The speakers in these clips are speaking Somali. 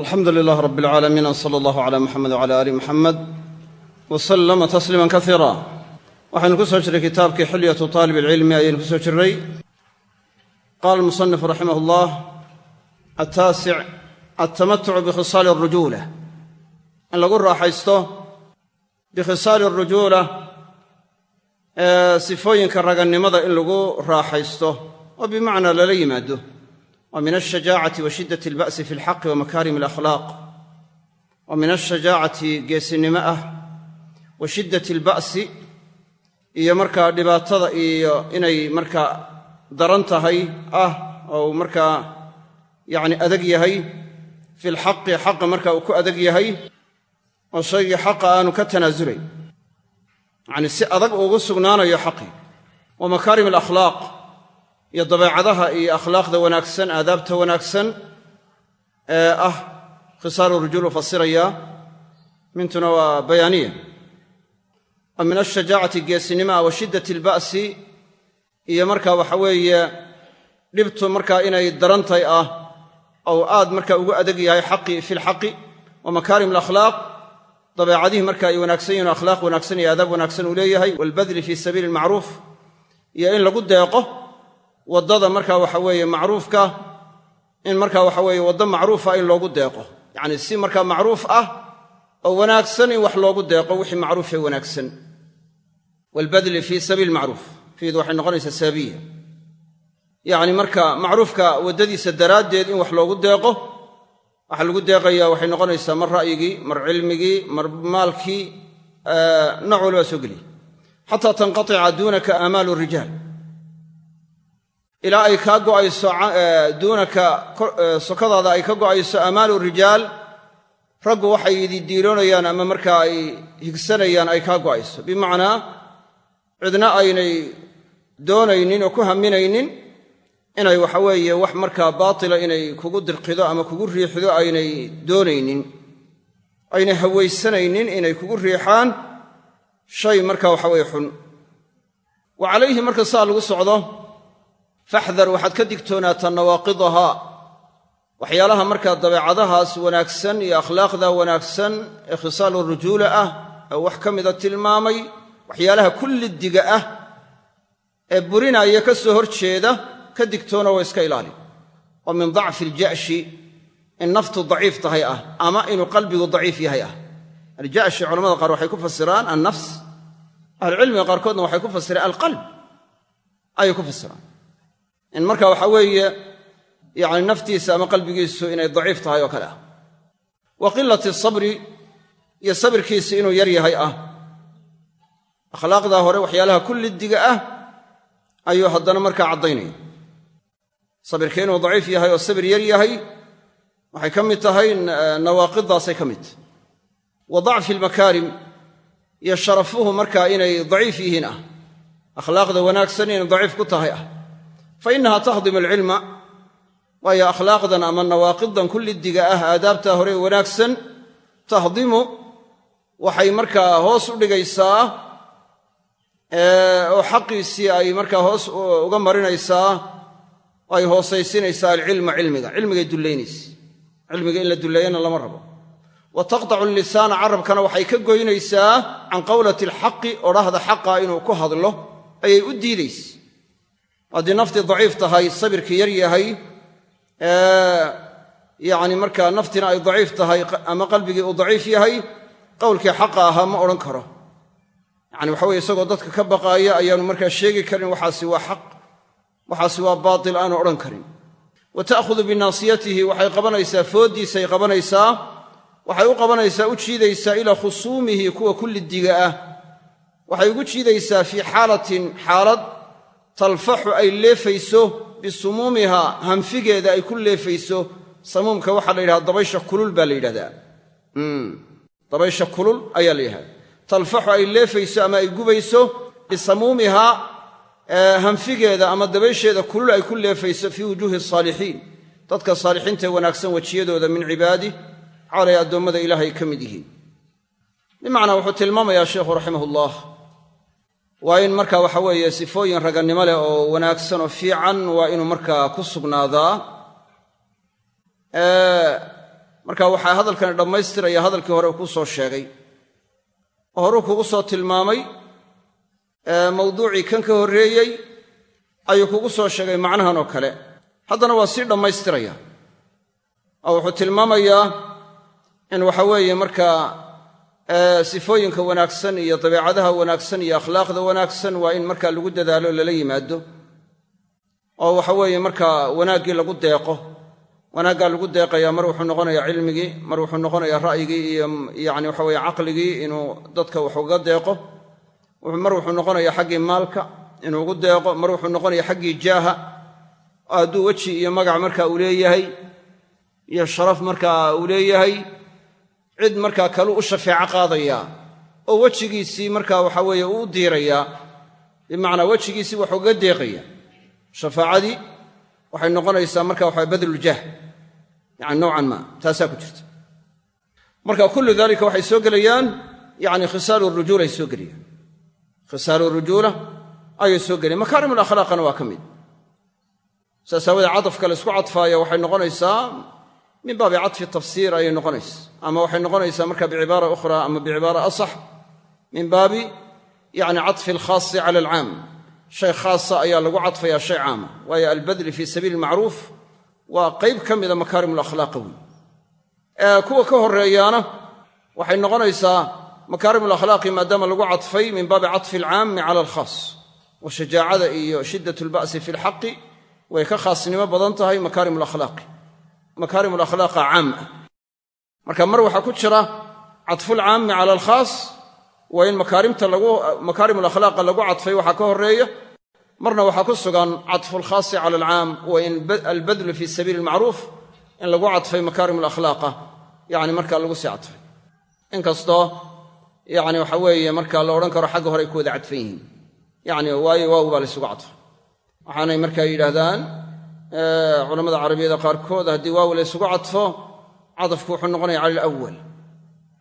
alxamdu lilaah rab alcaalamiin w sala allahu cala muxamed wcala aali muxamed wa sallama tasliiman kasiira waxaynu ku soo jirray kitaabkii xilyatu taalib alcilmi ayaynu ku soo jirray qaala almusanifu raximah allah ataasic altamatucu bikhisaali alrujuula in lagu raaxaysto bikhisaali alrujuula ee sifooyinka ragannimada in lagu raaxaysto oo bimacnaa lala yimaado wa min alshajaacati wa shiddati alba'si fi alxaqi wa makaarim alakhlaaq wa min alshajaacati geesinimo ah wa shiddati alba'si iyo markaa dhibaatada iyo inay markaa daran tahay ah oo uu markaa yacni adag yahay fi lxaqi xaqa marka uu ku adag yahay oo shaygii xaqa aanu ka tanaasulayn yacni si adag uugu sugnaanayo xaqii wa makaarim alakhlaaq iyo dabeecadaha iyo akhlaaqda wanaagsan aadaabta wanaagsan ee ah khisaalu rujuul u fasirayaa mintuna waa bayaaniya min alshajaacati geesinimaa wa shiddati alba'si iyo markaa waxa weeye dhibtu markaa inay darantay ah ou aad marka ugu adag yahay xaqi fi lxaqi wa makaarim alakhlaaq dabeecadihii marka ay wanaagsan yihiin akhlaaq wanaagsan iyo aadaab wanaagsan uu leeyahay waalbadli fii sabiili almacruuf iyo in lagu deeqo waddada marka waxa weeye macruufka in marka waxa weeye waddo macruufa in loogu deeqo. Yacni si markaa macruuf ah oo wanaagsan in wax loogu deeqo wixii macruufee wanaagsan. Waalbadli fii sabiili macruuf. Fiidu waxay noqonaysaa saabiya yacni marka macruufka waddadiisa daraaddeed in wax loogu deeqo waxaa lagu deeqayaa waxay noqonaysaa mar ra'yigii mar cilmigii mar maalkii nooc walbaa soo geliya xataa tanqatica duunaka aamaalu rijaal ilaa ay kaa go'ayso duunaka sokadaada ay ka go'ayso aamaalu rijaal raggu waxay ididiiloonayaan ama markaa ay higsanayaan ay kaa go'ayso. Bimacnaa cidna aynay doonaynin oo ku haminaynin inay waxa weeye wax markaa baatila inay kugu dirqido ama kugu riixdo aynay doonaynin. Aynay hawaysanaynin inay kugu riixaan shay markaa waxa weye xun. Wa calayhi marka saa lagu socdo faxdar waxaad ka digtoonaataa nawaaqidahaa waxyaalaha markaa dabeecadahaas wanaagsan iyo akhlaaqda wanaagsan ee khisaalu rujuula ah ee wax ka mida tilmaamay waxyaalaha kullidiga ah ee burinaya ka soo hor jeeda ka digtoona waa iska ilaali oo min dacfi alja'shi in naftu daciif tahay ah ama inuu qalbigu daciif yahay ah aljashi culamada qaar waxay ku fasiraan annafs ahlucilmiga qaarkoodna waxay ku fasireen alqalb ayay ku fasiraan in marka waxa weeye yani naftiisa ama qalbigiisu inay daciif tahay oo kale ah. Wa qilati sabri iyo sabirkiisi inuu yar yahay ah. Akhlaaqdaa hore waxyaalaha kullidiga ah ayuu haddana markaa caddaynaya. Sabirka inuu daciif yahay oo sabir yar yahay waxay ka mid tahay nawaaqidaasay ka mid. Tahy wa dacfi almakaarim iyo sharafuhu markaa inay daciif yihiin ah. Akhlaaqda wanaagsan inay daciif ku tahay ah fa innaha tahdimu alcilma waayo akhlaaqdan ama nawaaqidan kullidiga ah aadaabtaa hore wanaagsan tahdimu waxay markaa hoos u dhigaysaa oo xaqiisii ay markaa hoos uga marinaysaa ay hoosaysinaysaa alcilma cilmiga cilmigay dullaynaysa. Cilmiga in la dulleeyana lama rabo. Wa taqtacu lisaana carabkana waxay ka goynaysaa can qawlati alxaqi odhahda xaqa inuu ku hadlo ayay u diidaysa haddii naftii daciif tahay sabirkii yar yahay yacni markaa naftina ay daciif tahay ama qalbigii uu daciif yahay qowlkii xaqa ahaa ma odhan karo. Yacni waxa weye isagoo dadka ka baqaaya ayaanu markaa sheegi karin waxaasi waa xaq waxaasi waa baatil aanu odhan karin. Wa ta'khudu binaasiyatihi waxay qabanaysaa fooddiisay qabanaysaa waxay u qabanaysaa u jiidaysaa ilaa khusuumihi kuwa kullidiga ah. Waxay ugu jiidaysaa fii xaalatin xaalad talfaxu ay leefayso bisumuumiha hanfigeeda ay ku leefayso samuumka waxaa la yidhahda dabaysha kulul baa la yidhahdaa. Dabaysha kulul ayaa la yidhahda talfaxu ay leefayso ama ay gubayso bisamuumiha hanfigeeda ama dabaysheeda kulul ay ku leefayso fii wujuuhi asaalixiin dadka saalixiintae wanaagsan wejiyadooda min cibaadi xaalay addoommada ilaahay ka mid yihiin. Bimacnaa wuxuu tilmaamayaa sheikhu raximahullah waa in marka waxa weeye sifooyin ragannimo leh oo wanaagsan oo fiican waa inuu markaa ku sugnaadaa. Marka waxaa hadalkani dhammaystiraya hadalkii hore kuu soo sheegay. Oo horuu kugu soo tilmaamay mawduucii kan ka horreeyey ayuu kugu soo sheegay macnahan oo kale. Haddana waa sii dhammaystiraya. Oo wuxuu tilmaamayaa in waxa weeye markaa sifooyinka wanaagsan iyo dabeecadaha wanaagsan iyo akhlaaqda wanaagsan waa in markaa lagu dadaalo lala yimaado. Oo waxa weeye markaa wanaaggii lagu deeqo wanaaggaa lagu deeqayaa mar wuxuu noqonayaa cilmigii mar wuxuu noqonayaa ra'yigii iyo yacni waxa weye caqligii inuu dadka wax uga deeqo. Mar wuxuu noqonayaa xaggii maalka inuu ugu deeqo mar wuxuu noqonayaa xaggii jaaha. Hadduu weji iyo magac markaa uu leeyahay iyo sharaf markaa uu leeyahay cid markaa kalu u shafeeco qaadayaa oo wejigiisii markaa waxa weeye uu diirayaa bimacnaa wejigiisii wax uga deeqaya. Shafaacadii waxay noqonaysaa marka waxa badluljaah yani nowcan ma taasaa ku jirta. Marka kullu dalika waxay soo gelayaan yani khisaalu rujuula ay soo gelayaan. Khisaalu rujuula ayay soo gelayan makaarim alakhlaaqana waa ka mid. Saas aawadee cadafka la isku cadfaaya waxay noqonaysaa min baabi cadfi tafsiir ayay noqonaysa. Ama waxay noqonaysaa marka bicibaara ukhra ama bicibaara asax min baabi yani cadfi alkhaasi cala alcaam. Shay khaasa ayaa lagu cadfayaa shay caama waayo albadli fii sabiili macruuf waa qayb ka mida makaarim alakhlaaqa wey kuwa ka horeeyaana waxay noqonaysaa makaarim alakhlaaqi maadaama lagu cadfay min baabi cadfi alcaami cala alkhaas. Wa shajaacada iyo shiddat lba'si fi lxaqi way ka khaasnimo badan tahay makaarim alakhlaaqi makaarim alakhlaaqa caam ah. Marka mar waxaa ku jira cadfulcaami cala alkhaas waa in makaarim alakhlaaqa lagu cadfay waxaa ka horreeya marna waxaa ku sugan cadfu lkhaasi cala alcaam wa in albadlu fi sabiili almacruuf in lagu cadfay makaarim alakhlaaqa yani markaa lagu sii cadfay. Inkastoo yani waxa weeye marka la odhan karo xagga horey ku wada cadfan yihiin. Yani waayo waaw baa laysugu cadfay. Waxaanay markaa yidhaahdaan culammada carabiyada qaarkood haddii waaw laysugu cadfo cadafku wuxuu noqonaya cala alawal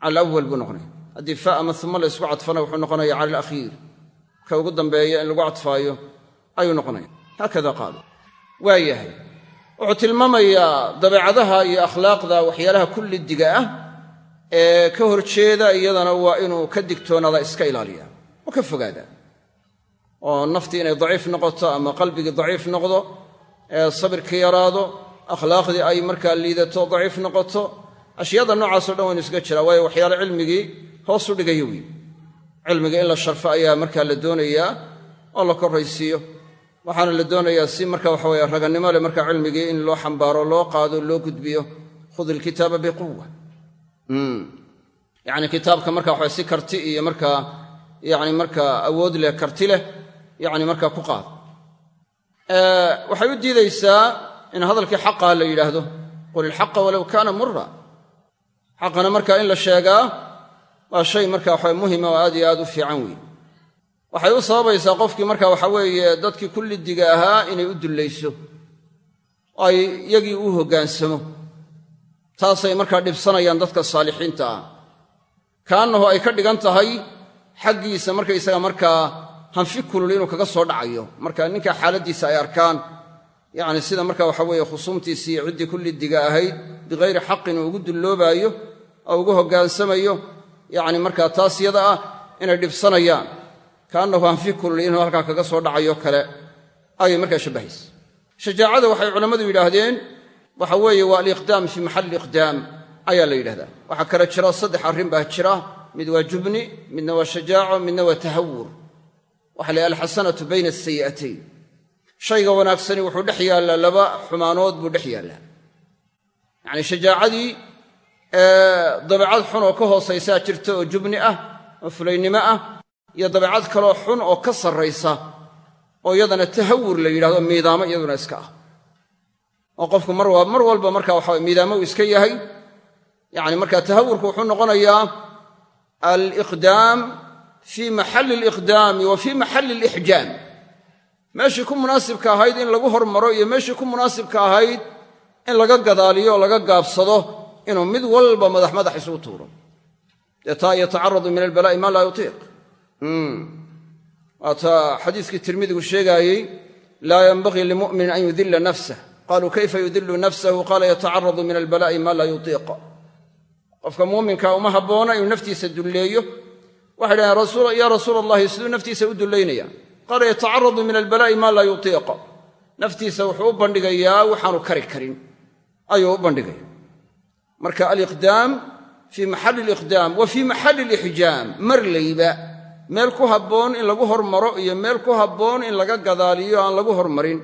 cala alawal buu noqonaya. Haddii fa ama uma la ysku cadfana wuxuu noqonaya cala ka ugu dambeeya in lagu cadfaayo ayuu noqonaya haakada qaal waa yahay dabeecadaha iyo akhlaaqda waxyaalaha kullidiga ah ee ka horjeeda iyadana waa inuu ka digtoonaada iska ilaaliya oo ka fogaada oo naftii inay daciif noqoto ama qalbigii daciif noqdo ee sabirka yaraado akhlaaqdii ay markaa liidato daciif noqoto ashyaada noocaasoo dhan waynu iska jiraa waayo waxyaale cilmigii hoos u dhigaya wey cilmiga in la sharfo ayaa markaa la doonayaa oo la korraysiiyo. Waxaana la doonayaa si marka waxa weye ragannimo leh marka cilmigii in loo xambaaro loo qaado loo gudbiyo. Khud ilkitaaba biquwa yacni kitaabka marka waxa si karti iyo markaa yani markaa awood leh karti leh yani markaa ku qaado waxay u diidaysaa in hadalkii xaqaa la yidhaahdo. Qul ilxaqa walow kaana mura xaqana marka in la sheegaa waa shay marka waxa muhima oo aad iyo aad u fiican weeye waxay u sababaysaa qofkii marka waxa weeye dadkii kullidiga ahaa inay u dullayso. Oo ay iyagii u hoggaansamo taasay markaa dhibsanayaan dadka saalixiinta ah. Kaannahu ay ka dhigan tahay xaggiisa markaysaga markaa hanfi kulul inuu kaga soo dhacayo. Marka ninka xaaladdiisa ay arkaan yacni sida marka waxa weeye khusuumtiisii ciddii kullidiga ahayd bikayri xaqin ugu dulloobaayo oo ugu hoggaansamayo yacni markaa taas yada ah inay dhibsanayaan. Kaannahu hanfi kulul inuu halkaa kaga soo dhacayo kale ayay markaa shabbahaysa shajaacada waxay culammadu yidhaahdeen waxa weeye waa aliqdaam fii maxalli iqdaam ayaa la yidhahdaa. Waxaa kale jira saddex arrin baa jira. Mid waa jubni midna waa shajaaco midna waa tahawur waxa la yidhaha alxasanatu bayna asayi'atayn shayga wanaagsani wuxuu dhex yaallaa laba xumaanood buu dhex yaallaa. Yacni shajaacadii dabeecad xun oo ka hoosaysaa jirta oo jubni ah oo fulaynimo ah iyo dabeecad kaloo xun oo ka sarraysa oo iyadana tahawur la yidhahdo miidaamo iyaduna iska ah. Oo qofku mar walba marka waxa miidaamo uu iska yahay. Yani marka tahawurku wuxuu noqonayaa aliqdaam fii maxalli aliqdaami wa fii maxalli alixjaam meeshii ku munaasibka ahayd in lagu hormaro iyo meeshii ku munaasibka ahayd in laga gadaaliyo oo laga gaabsado inuu mid walba madax madax isugu tuuro. Dee taa yatacaradu min albalaa'i maa laa yutiiq. Waataa xadiiskii tirmidigu sheegaayey laa yenbagii limu'minin an yudilla nafsah. Qaluu kayfa yudilu nafsahu? Qaala yatacaradu min albalaa'i maa laa yutiiq. Qofka uma habboona inuu naftiisa dulleeyo waxay dhahdeen yaa rasuula allahi siduu naftiisa u dullaynaya. Qaala yatacaradu min albalaa'i maa laa yutiiq naftiisa wuxuu u bandhigayaa waxaanu kari karin. Ayuu u bandhigaya marka aliqdaam fii maxalli aliqdaam wa fii maxalli alixjaam mar layba meel ku habboon in lagu hormaro iyo meel ku habboon in laga gadaaliyo aan lagu hormarin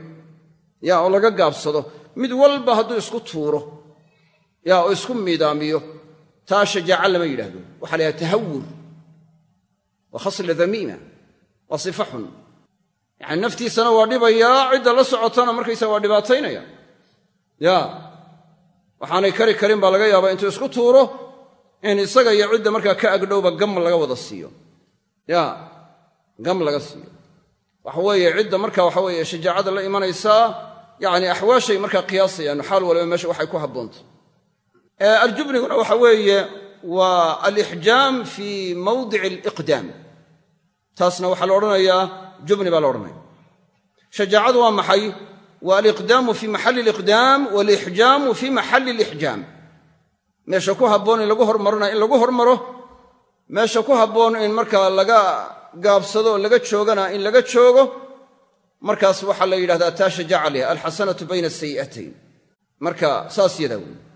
ya oo laga gaabsado mid walba hadduu isku tuuro ya oo isku miidaamiyo taa shajaaca lama yidhaahdo. Waxaa la tahawur waa khasla damiima waa sifa xun yacani naftiisana waa dhibayaa cidda la socotana markaysa waa dhibaataynaya ya waxaanay kari karin baa laga yaabaa intuu isku tuuro in isaga iyo cidda markaa ka agdhowba gam laga wada siiyo ya gam laga siiyo waxa weeye cidda marka waxa weeye shajaacada la imanaysaa yacni axwaashay markaa qiyaasayaan xaal waliba meesha waxay ku habboonta waxa weeye waa alixjaam fii mawdici aliqdaam taasna waxaa la odhanayaa jubni baa la odhanaya shajaacadu waa maxay waa aliqdaamu fii maxalli aliqdaam walixjaamu fii maxalli alixjaam meesha ku habboon in lagu hormarona in lagu hormaro meesha ku habboon in markaa laga gaabsado oo laga joogana in laga joogo markaas waxaa la yidhahdaa taa shajaaca leh bayna asayi'atayn marka saas yadaa wey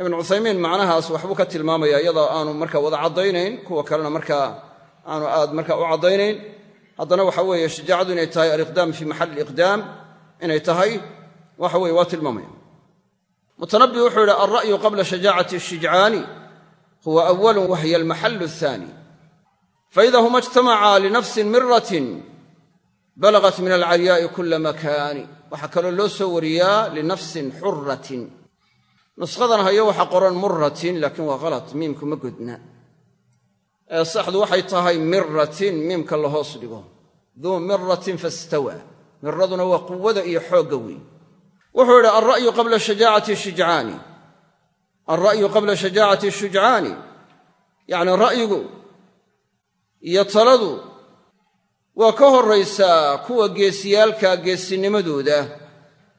ibnu cuthaymiin macnahaas waxbuu ka tilmaamaya iyadoo aanu marka wada caddaynayn kuwa kalena markaa aanu aad marka u caddaynayn. Haddana waxa weeye shajaacadu inay tahay aliqdaam fii maxalli aliqdaam inay tahay waxa weye waa tilmaamaya. Mutanabbi wuxuu yidhi alra'yu qabla shajaacati ashijcaani huwa awalun wahiya almaxallu athani faida huma ijtamacaa linafsin miratin balagat min alcaryaa'i kula makaani. Waxaa kaloo loo soo wariyaa linafsin xuratin nushadan hayo waxaa qoran muratin laakiin waa khalat miimku ma godna ee saxdu waxay tahay miratin miimka la hoos dhigo. Duu miratin fastawa. Miraduna waa quwada iyo xoogga weyn. Wuxuu yidhi alra'yu qabla shajaacati shijcaani alra'yu qabla shajaacati shujcaani yacni ra'yigu iyo taladu waa ka horraysaa kuwa geesiyaalka geesinimadooda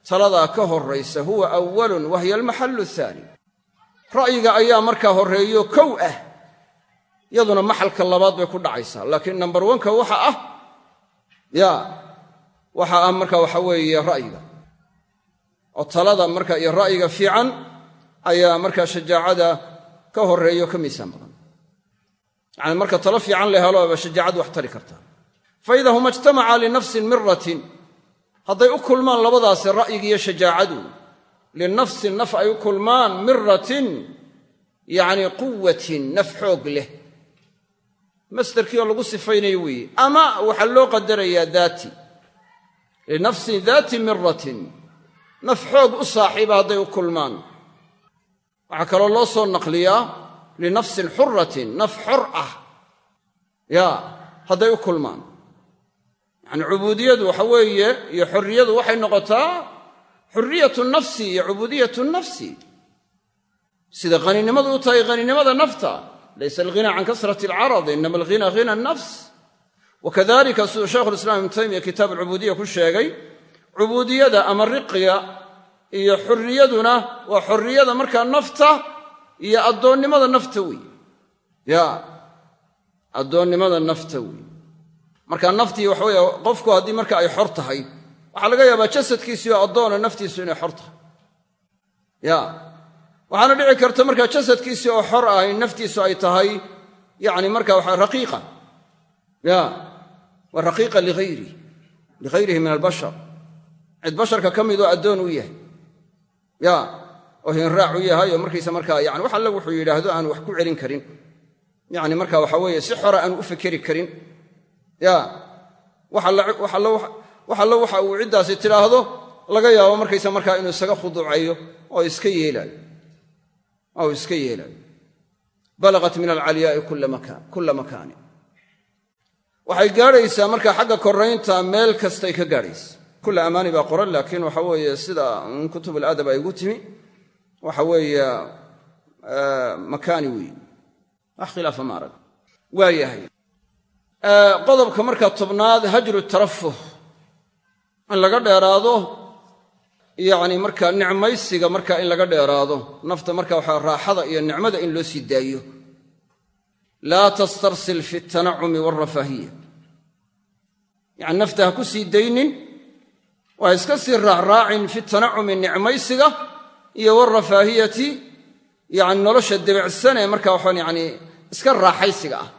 taladaa ka horraysa huwa awalun wahiya almaxallu athaani ra'yiga ayaa markaa horreeyo kow ah yaduna maxalka labaad bay ku dhacaysaa. Laakiin nambar wanka waxa ah ya waxa ah marka waxa weeye ra'yiga. Oo talada marka iyo ra'yiga fiican ayaa markaa shajaacada ka horreeyo ka badan marka talo fiican la helo ba shajaacadu wax tari kartaa fa ida huma ijtamacaa linafsin miratin hadday u kulmaan labadaasi ra'yigiiyo shajaacadu linafsin naf ay u kulmaan miratin yacni quwatin naf xoog leh. Masderkii oo lagu sifaynayo weeye ama waxaa loo qadarayaa daati linafsin daati miratin naf xoog u saaxiiba hadday u kulmaan. Waxaa kaloo loo soo naqliyaa linafsin xuratin naf xor ah. Yaa hadday u yacni cubuudiyadu waxa weeye iyo xorriyadu waxay noqotaa xurriyatu nafsi iyo cubuudiyatu nafsi. Sida haninimadu u tahay haninimada nafta laysa alghina can kasrati alcarad inama alghina hina nafs wakadalika siduu shaykhulislaam ibnu taymiya kitaab alcubuudiya ku sheegay cubuudiyada ama riqiga iyo xurriyaduna waa xorriyada markaa nafta iyo addoonnimada nafta weeye. Ya addoonnimada nafta weeye marka naftii waxa weeye qofku haddii marka ay xor tahay waxaa laga yaabaa jasadkiisii oo addoona naftiisu inay xor tahay. Ya. Waxaana dhici karta markaa jasadkiisii oo xor ah in naftiisu ay tahay yacni marka waxa raqiiqa. Ya. Waa raqiiqa lighayri lighayrihi min albashar. Cid basharka ka midoo addoon u yahay. Ya. Oo hinraac u yahay oo markaysa markaa yani wax alle wuxuu yidhaahdo aan wax ku celin karin. Yani marka fekeri karin ya wax allo waxa uu ciddaasi tidhaahdo laga yaabo markaysa markaa inuu isaga khuduucayo oo iska yeelaayo. Oo iska yeelaayo. Balagat min alcalyaai kulla makaani. Waxay gaadhaysaa markaa xagga koraynta meel kastay ka gaadhaysa. Kulla amaani baa qoran laakiin waxa weeye sida kutub aladab ay ugu timi waxa weeye makaani weeye wax khilaafa ma arag. Waa yahay qodobka marka tobnaad hajru tarafuh. In laga dheeraado yacni markaa nicmaysiga markaa in laga dheeraado. Nafta marka waxaa raaxada iyo nicmada in loo sii daayo. Laa tastarsil fi tanacumi waalrafaahiya yacni nafta ha ku sii daynin waa iska sii raacraacin fi tanacumi nicmaysiga iyo waalrafaahiyati yacni nolosha debicsanee marka waxaan yacni iska raaxaysiga ah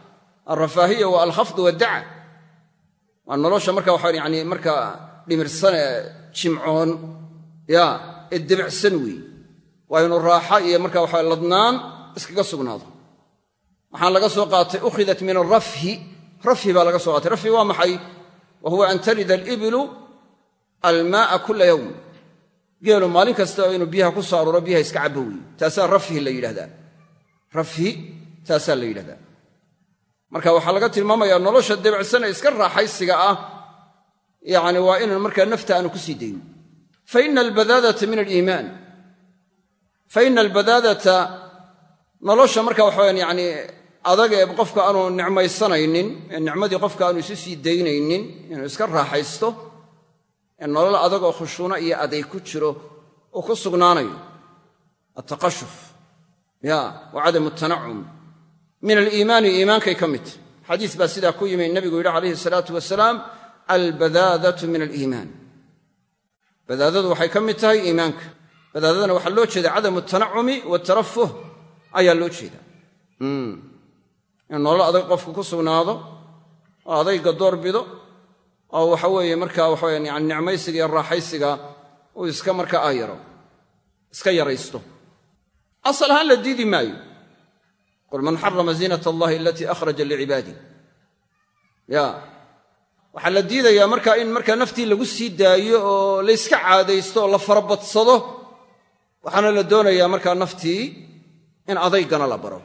alrafaahiya waa alkhafdu waddaca waa nolosha marka waxaan yacni markaa dhimirsanee jimcoon ya ee debicsan weeye waa inu raaxa iyo marka waxa ladnaan iskaga sugnaado. Waxaan laga soo qaatay ukhidat min arafhi rafhi baa laga soo qaatay. Rafhi waa maxay? Wa huwa an tarida alibilu almaaa kula yowm geelu maalin kasta inuu biyaha ku soo arooro iska cabbo weeye taasaa la yidhahdaa marka waxaa laga tilmaamayaa nolosha debicsan ee iska raaxaysiga ah. Yacni waa inan markaa nafta aanu ku sii dayn. Faina albadaadata nolosha marka waxawayan yacni adag ee qofka aanu nicmaysanaynin nicmadii qofka aanu isu sii daynaynin inuu iska raaxaysto ee nolol adag oo khushuuno iyo aday ku jiro uu ku sugnaanayo. Altaqashuf ya wa cadamu tanacum min aliimaani iimaankay ka mid. Xadiis baa sidaa ku yimi nebigu yidhi calayhi salaatu wasalaam albadaadatu min aliimaan. Badaadadu waxay ka mid tahay iimaanka. Badaadadana waxaa loo jeeda cadamu tanacumi watarafuh ayaa loo jeeda in nolol adag qofku ku sugnaado oo adayga door bido oo waxa weeye markaa waxaweyan yani nicmaysiga iyo raaxaysiga uu iska markaa aayaro iska yaraysto. Asal ahaan la diidi maayo qul man xarama ziinat allahi alatii akhraja licibaadi ya waxaa la diidayaa markaa in markaa naftii lagu sii daayo oo layska caadaysto oo la farabadsado waxaana la doonayaa markaa naftii in adaygana la baro.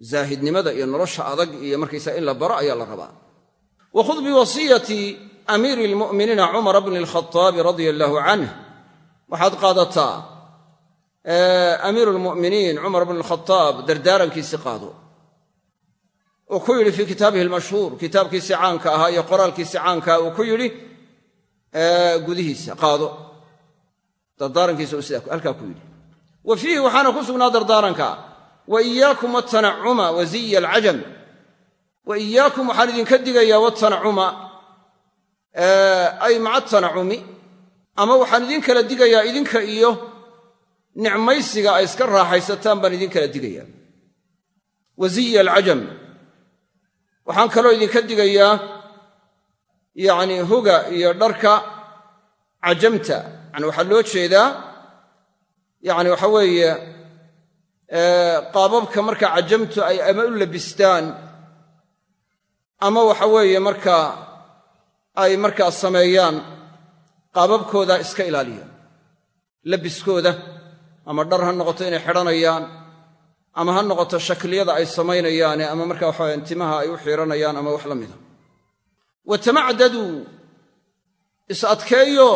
Zaahidnimada iyo nolosha adag iyo markaysaa in la baro ayaa la rabaa. Wa khud biwasiyati amiiri lmu'miniina cumara bni alkhaaabi radia allaahu canh waxaad qaadataa amiiru lmu'miniin cumar bni alkhadaab dardaarankiisii qaado. Uu ku yidhi fii kitaabihi almashhuur kitaabkiisii caanka ahaa iyo qoraalkiisii caankaa uu ku yidhi gudihiisa qaado. Dardaarankiisa uu sidaa halkaa ku yidhi. Wa fiihi waxaana ku sugnaa dardaaranka wa iyaakum watanacuma wa ziya alcajam wa iyaakum waxaan idinka digayaa watanacuma ay maca tanacumi ama waxaan idin nicmaysiga ay iska raaxaysataan baan idin kala digayaa. Wa ziya alcajam waxaan kaloo idinka digayaa yacni huga iyo dharka cajamta. Yani waxaa loo jeedaa yacni waxa weeye qaababka marka cajamtu ay ama u labistaan ama waxa weeye markaa ay markaa sameeyaan qaababkooda iska ilaaliya. Labiskooda ama dhar ha noqoto inay xidhanayaan ama ha noqoto shakliyada ay samaynayaane ama markaa waxawayan timaha ay u xiiranayaan ama wax la mida wa tamacdaduu is adkeeyo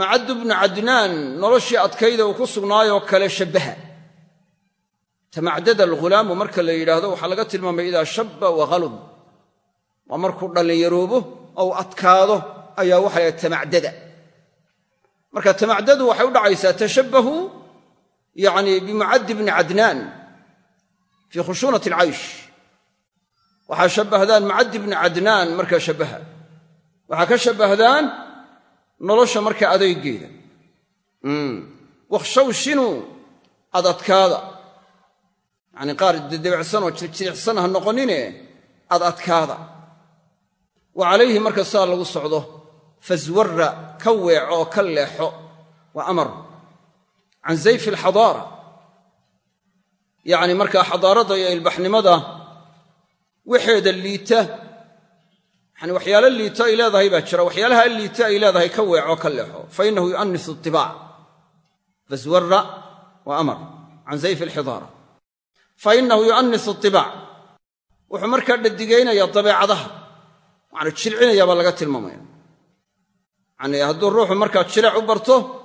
macaddu bnu cadnaan noloshii adkayda uu ku sugnaayoo kale shabbaha. Tamacdada alghulaamu marka la yidhaahdo waxaa laga tilmaamay idaa shabba wa halub waa markuu dhallinyaroobo ou adkaado ayaa waxa laha tamacdada marka tamacdadu waxay u dhacaysaa tashabbahu yacni bimucaddi bni cadnaan fii khushuunati alcaysh waxaa shabbahdaan mucaddi bni cadnaan markaa shabbaha waxaa ka shabbahdaan nolosha markaa adaygeeda. Wakhshawshinu ad adkaada yacni qaar dedebicsan oo jirjiricsan ha noqonine ad adkaada wa calayhi marka saa lagu socdo faswarra ka weeco oo ka leexo waa amar can zayfi alxadaara yacni markaa xadaaradda iyo ilbaxnimada waxeeda liita yani waxyaalo liito ay leedahay baa jira. Waxyaalaha liita ay leedahay ka weeco ka leexo. Fa innahu yu'anisu itibaac faswarra waa amar. Can zayfi alxidaara fa innahu yu'anisu itibaac wuxuu markaa dhadigaynayaa dabeecadaha. Macna jilcinaya baa laga tilmaamaya. Yacni hadduu ruuxu markaa barto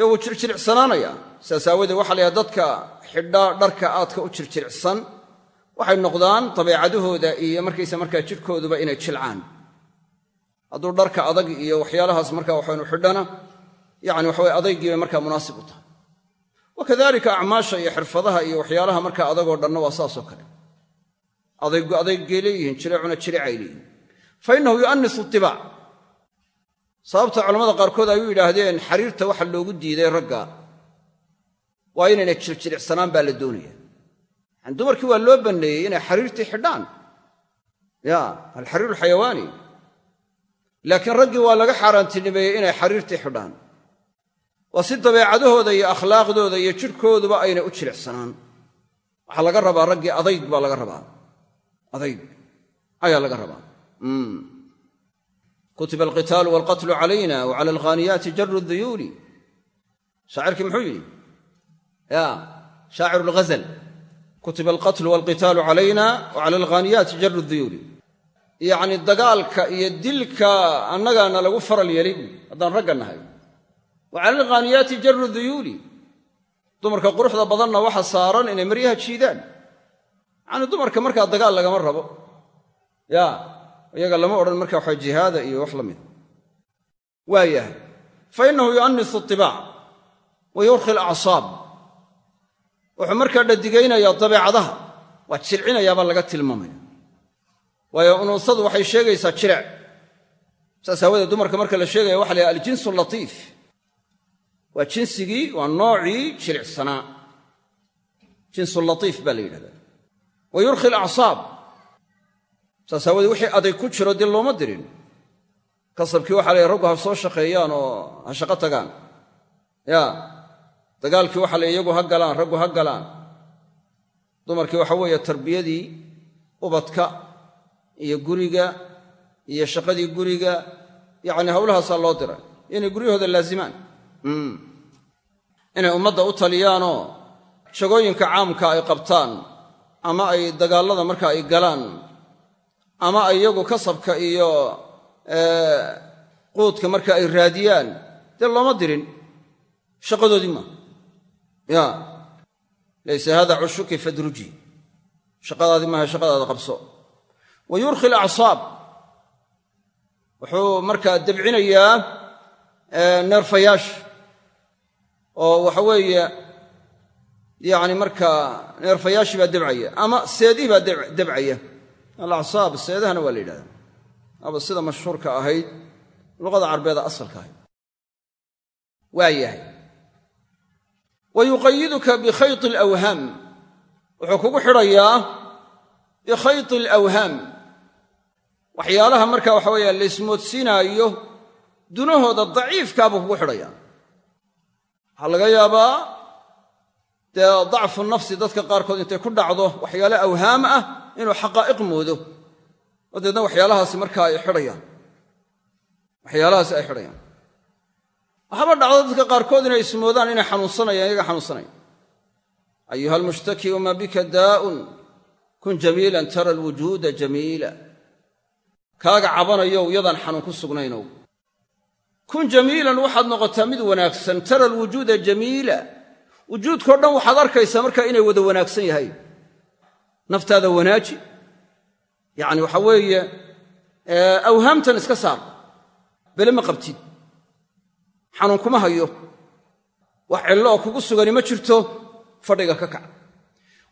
dee wuu jirjiricsanaanayaa sidaas aawoodee waxa la yhaha dadka xidha dharka aadka u jirjiricsan waxay noqdaan dabeecadahooda iyo markaysa markaa jidhkooduba inay jilcaan. Hadduu dharka adag iyo waxyaalahaas markaa waxaynu xidhana yani waxaweye adaygii bay markaa munaasib u tahay. Wa kadalika acmaasha iyo xirfadaha iyo waxyaalaha markaa adagoo dhanna waa saasoo kale. Adaygu adaygay leeyihiin jireecuna jireecay leeyihiin fa innahu yu'anisu itibaac sababta culamada qaarkood ay u yidhaahdeen xariirta waxa loogu diiday ragga waa inaynay jirjiricsanaan baa la doonaya. Dumarkii waa loo banneeyey inay xariirtii xidhaan. Ya alxariiru xayawaani. Laakiin raggii waa laga xaaraantinimeeyey inay xariirtii xidhaan. Waa si dabeecadahooda iyo akhlaaqdooda iyo jidhkooduba aynay u jilicsanaan waxaa laga rabaa raggii adayg baa laga rabaa. Adayg. Ayaa laga rabaa kutiba alqitaalu walqatlu calayna wa cala alghaaniyaati jaru duyuuli shaacirkii muxuu yidhi ya shaaciru lghazal kutiba alqatlu walqitaalu calayna wa cala alghaaniyaati jaru duyuuli yacni dagaalka iyo dilka annagaana lagu faral yeelay buui haddaan ragga nahay wa cala alghaaniyaati jaru duyuuli dumarka quruxda badanna waxa saaran inay maryaha jiidaan yacni dumarka markaa dagaal iyaga lama odhan marka waxa jihaada iyo wax la mida waa yahay fa innahu yu'anisu itibaac wa yurkhi alacsaab wuxuu markaa dhadigaynayaa dabeecadaha waa jilcinayaabaa laga tilmaamaya waayo unuusadu waxay sheegaysaa jirec saas aawadeed dumarka marka la sheegaya waxa la yhaha aljinsu latiif waa jinsigii waa noocii jilicsanaa jinsu latiif baa la yidhahdaa. Wa yurkhi alacsaab saas aawadee wixii aday ku jiro dil looma dirin. Kasabkii waxa la raggu ha soo shaqeeyaan oo ha shaqo tagaan. Ya dagaalkii waxa la iyagu ha galaan raggu ha galaan. Dumarkii waxa weeye tarbiyadii ubadka iyo guriga iyo shaqadii guriga yacni hawlahaasaa loo diray. Inay guryahooda laazimaan. Inay ummadda u taliyaanoo shagooyinka caamka ay qabtaan ama ay dagaallada marka ay galaan ama iyagu kasabka iyo quudka marka ay raadiyaan dee looma dirin. Shaqadoodii maa ya. Laysa hada cushuki fadruji. Shaqadaadii maaha shaqadaada qabso. Wa yurkhi alacsaab. Wuxuu markaa debcinayaa neerfayaash oo waxa weeye yacni markaa neerfayaashii baa debcaya ama seedihii baa debcaya alacsaab seedahana waa la yidhahdaa. Aba sida mashhuurka ahayd luqada carbeeda asalka ahayd. Waa yahay. Wa yuqayiduka bikhayti alawhaam wuxuu kugu xidhayaa bikhayti alawhaam waxyaalaha marka waxa weeye laysmoodsiinaayo dunahooda daciifkaabuu kugu xidhayaa. Waxaa laga yaabaa dee dacfu nafsi dadka qaarkood intay ku dhacdo waxyaale awhaam ah inuu xaqaa'iq moodo. Oo deedna waxyaalahaasi markaa ay xidhayaan. Waxyaalahaasi ay xidhayaan. Waxaaba dhacdo dadka qaarkood inay ismoodaan inay xanuunsanayaan iyaga xanuunsanaya ayuha almushtaki wama bika daa'un? Kun jamiilan tara alwujuuda jamiila. Kaaga cabanayow yadaan xanuun ku sugnaynow kun jamiilan waxaad noqotaa mid wanaagsan tara alwujuuda jamiila. Wujuudkao dhan waxaad arkaysaa markaa inay wada wanaagsan yahay naftaada wanaaji. Yacni waxa weeye awhaamtan iska saar. Bele ma qabtid. Xanuun kuma hayo. Wax cillo kugu sugani ma jirto fadhiga ka kac.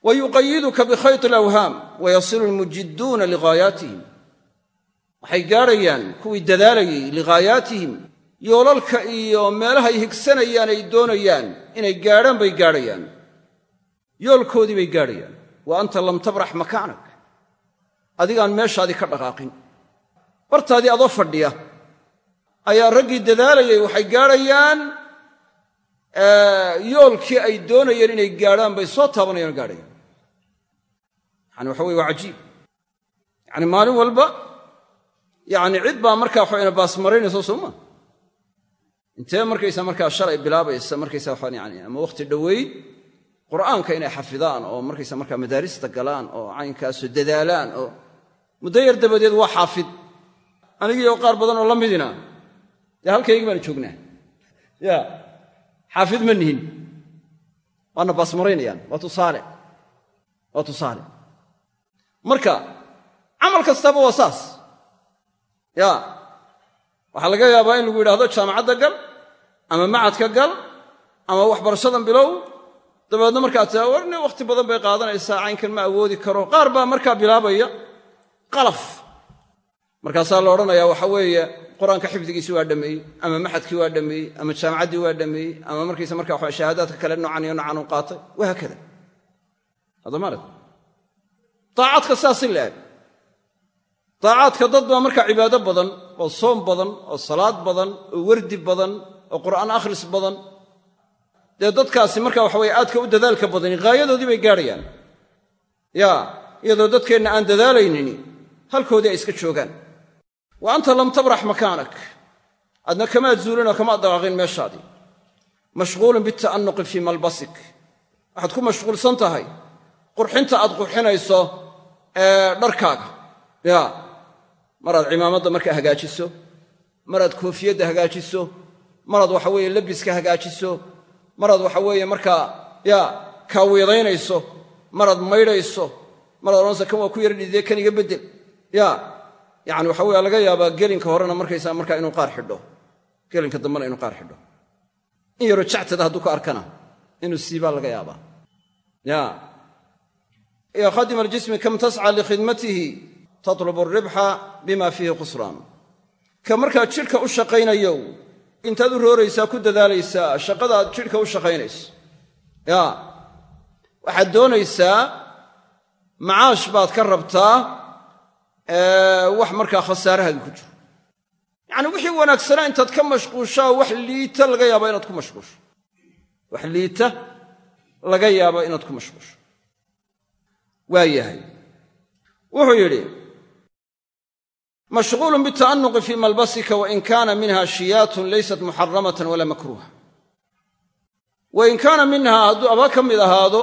Wa yuqayiduka bikhayti alawhaam wa yasilu almujidduuna ligaayaatihim waxay gaadhayaan kuwii dadaalayay ligaayaatihim yoolalka iyo meelahay higsanayaan ay doonayaan inay gaadhaan bay gaadhayaan. Yoolkoodii bay gaadhayaan wa anta lam tabrax makaanak. Adigaan meeshaadii ka dhaqaaqin. Bartaadii adoo fadhiya. Ayaa raggii dadaalayay waxay gaadhayaan. Yoolkii ay doonayeen inay gaadhaan bay soo taabanayaan gaadhayaan yani waxa weye waa cajiib. Yani maalin walba yani cid baa markaa waxayna baasmaraynayso sooma intee markaysa markaa shalay bilaabaysa markaysa waxaan yani ama wakhti dhoweyd qur'aanka inay xafidaan oo markaysa markaa madaarista galaan oo caynkaasoo dadaalaan oo muddo yar dabadeed waa xaafid anigii oo qaar badan oo la midina. Dee halkaygii baanu joognaa. Ya xaafid ma nihin. Waana baasmaraynayaan. Waa tusaale. Waa tusaale. Marka camal kastaba waa saas. Ya waxaa laga yaabaa in lagu yidhaahdo jaamacadda gal ama macadka gal ama waxbarashadan bilow dabeedna markaa tia warne wakhti badan bay qaadanaysaa caynkan ma awoodi karo. Qaar baa markaa bilaabaya qalaf. Markaasaa la odhanayaa waxa weeye qur'aanka xifdigiisi waa dhammeeyey ama maxadkii waa dhammeeyey ama jaamacaddii waa dhammeeyey ama markiisa marka shahaadaadka kale noocan iyo noocan u qaatay wahaakada haddamaarag daacadka saasi la eg daacaadka dad baa markaa cibaado badan oo soom badan oo salaad badan oo wardi badan oo qur'aan akhris badan dee dadkaasi marka waxa weye aadka u dadaalka badani haayadoodii bay gaadhayaan. Ya iyadoo dadkeenna aan dadaalaynini halkoodii ay iska joogaan. Wa anta lam tabrax makaanak. Adna kamaad zuulinoo kamaad dhaqaaqin meeshaadii mashquulun bita'annuqi fii malbasik. Waxaad ku mashquulsan tahay. Qurxinta aad qurxinayso ee dharkaaga. Ya maraad cimaamadda markaa hagaajiso. Maraad koofiyadda hagaajiso. Maraad waxa weeye labiska hagaajiso maraad waxa weeye markaa ya kaawiidaynayso maraad maydhayso maraad odhanaysa kan waa ku yara dhidee kan iga ya yacani waxa weye laga yaabaa gelinka horena markaysaa markaa inuu qaar xidho. Gelinka dambena inuu qaar xidho. In yaroo jactada hadduu ka arkana inuu siibaa laga yaabaa. Ya ya khadima aljismi kam tasca likhidmatihi tatlubu alribxa bima fiihi khusraan ka markaa jidhka u shaqaynayo intaad u rooraysaa ku dadaalaysaa shaqadaad jidhka u shaqaynayso ya. Waxaad doonaysaa macaash baad ka rabtaa wax markaa khasaarahaagi ku jiro yacani wixii wanaagsanaa intaad ka mashquushaa wax liita laga yaaba inaad ku mashquusho. Wax liita laga yaabo inaad ku mashquusho. Waa yahay wuxuu yidhi mashquulun bita'anuqi fii malbasika wain kaana minha shiyaatun laysat muxaramatan walaa makruuha. Wain kaana minhaa hadduu aba ka mid ahaado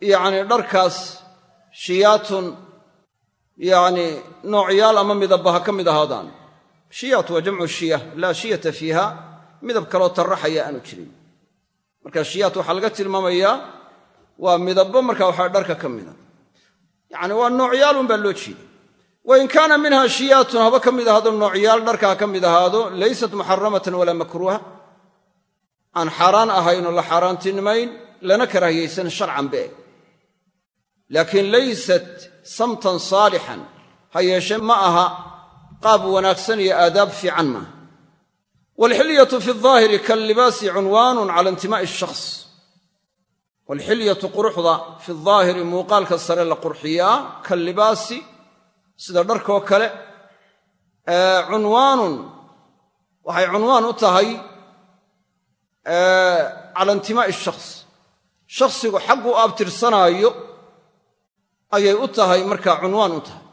yacni dharkaas shiyaatun yacni noocyaal ama midabba ha ka mid ahaadaan. Shiyaat waa jamcu shiya laa shiyata fiiha midab kaloo tarraxaya aanu jirin. Marka shiyaat waxaa laga tilmaamayaa waa midabbo marka waxaa dharka ka wain kaana minha shiyaatun haba ka mid ahaado noocyaal dharka ha ka mid ahaado laysat muxaramatan walaa makruuha aan xaaraan ahaynoo la xaaraantinimayn lana karaahiyaysan sharcan be laakiin laysat samtan saalixan ha yeeshe ma aha qaab wanaagsan iyo aadaab fiican maaha waalxilyatu fi daahiri kallibaasi cunwaanun cala intimaa'i shakhs waalxilyatu quruxda fi daahiri sida dharkoo kale cunwaanun waxay cunwaan u tahay cala intimaa'i shakhs. Shakhsigu xaggu u abtirsanaayo ayay u tahay markaa cunwaan u tahay.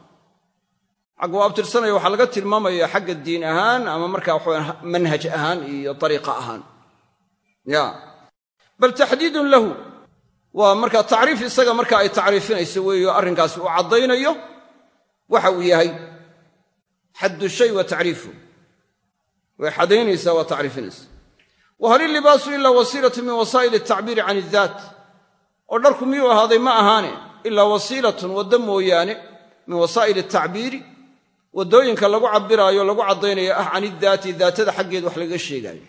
Xaggu u abtirsanayo waxaa laga tilmaamaya xagga diin ahaan ama markaa waxaa manhaj ahaan iyo dariiqa ahaan. Ya. Bal taxdiidun lahu waa markaa tacriif isaga marka ay tacriifinayso weeyo arrinkaasi uu caddaynayo waxa uu yahay xaddu shay wa tacriifu way xadaynaysaa waa tacriifinaysa wa hal illibaasu ilaa wasiilatu min wasaa'il atacbiiri can iddaat oo dharku miyuu ahaaday ma ahaane ilaa wasiilatun waddo mooyaane min wasaa'il atacbiiri waddooyinka lagu cabbiraayo lagu caddaynayo ah can iddaati daatada xaggeed wax lagaga sheegaayo.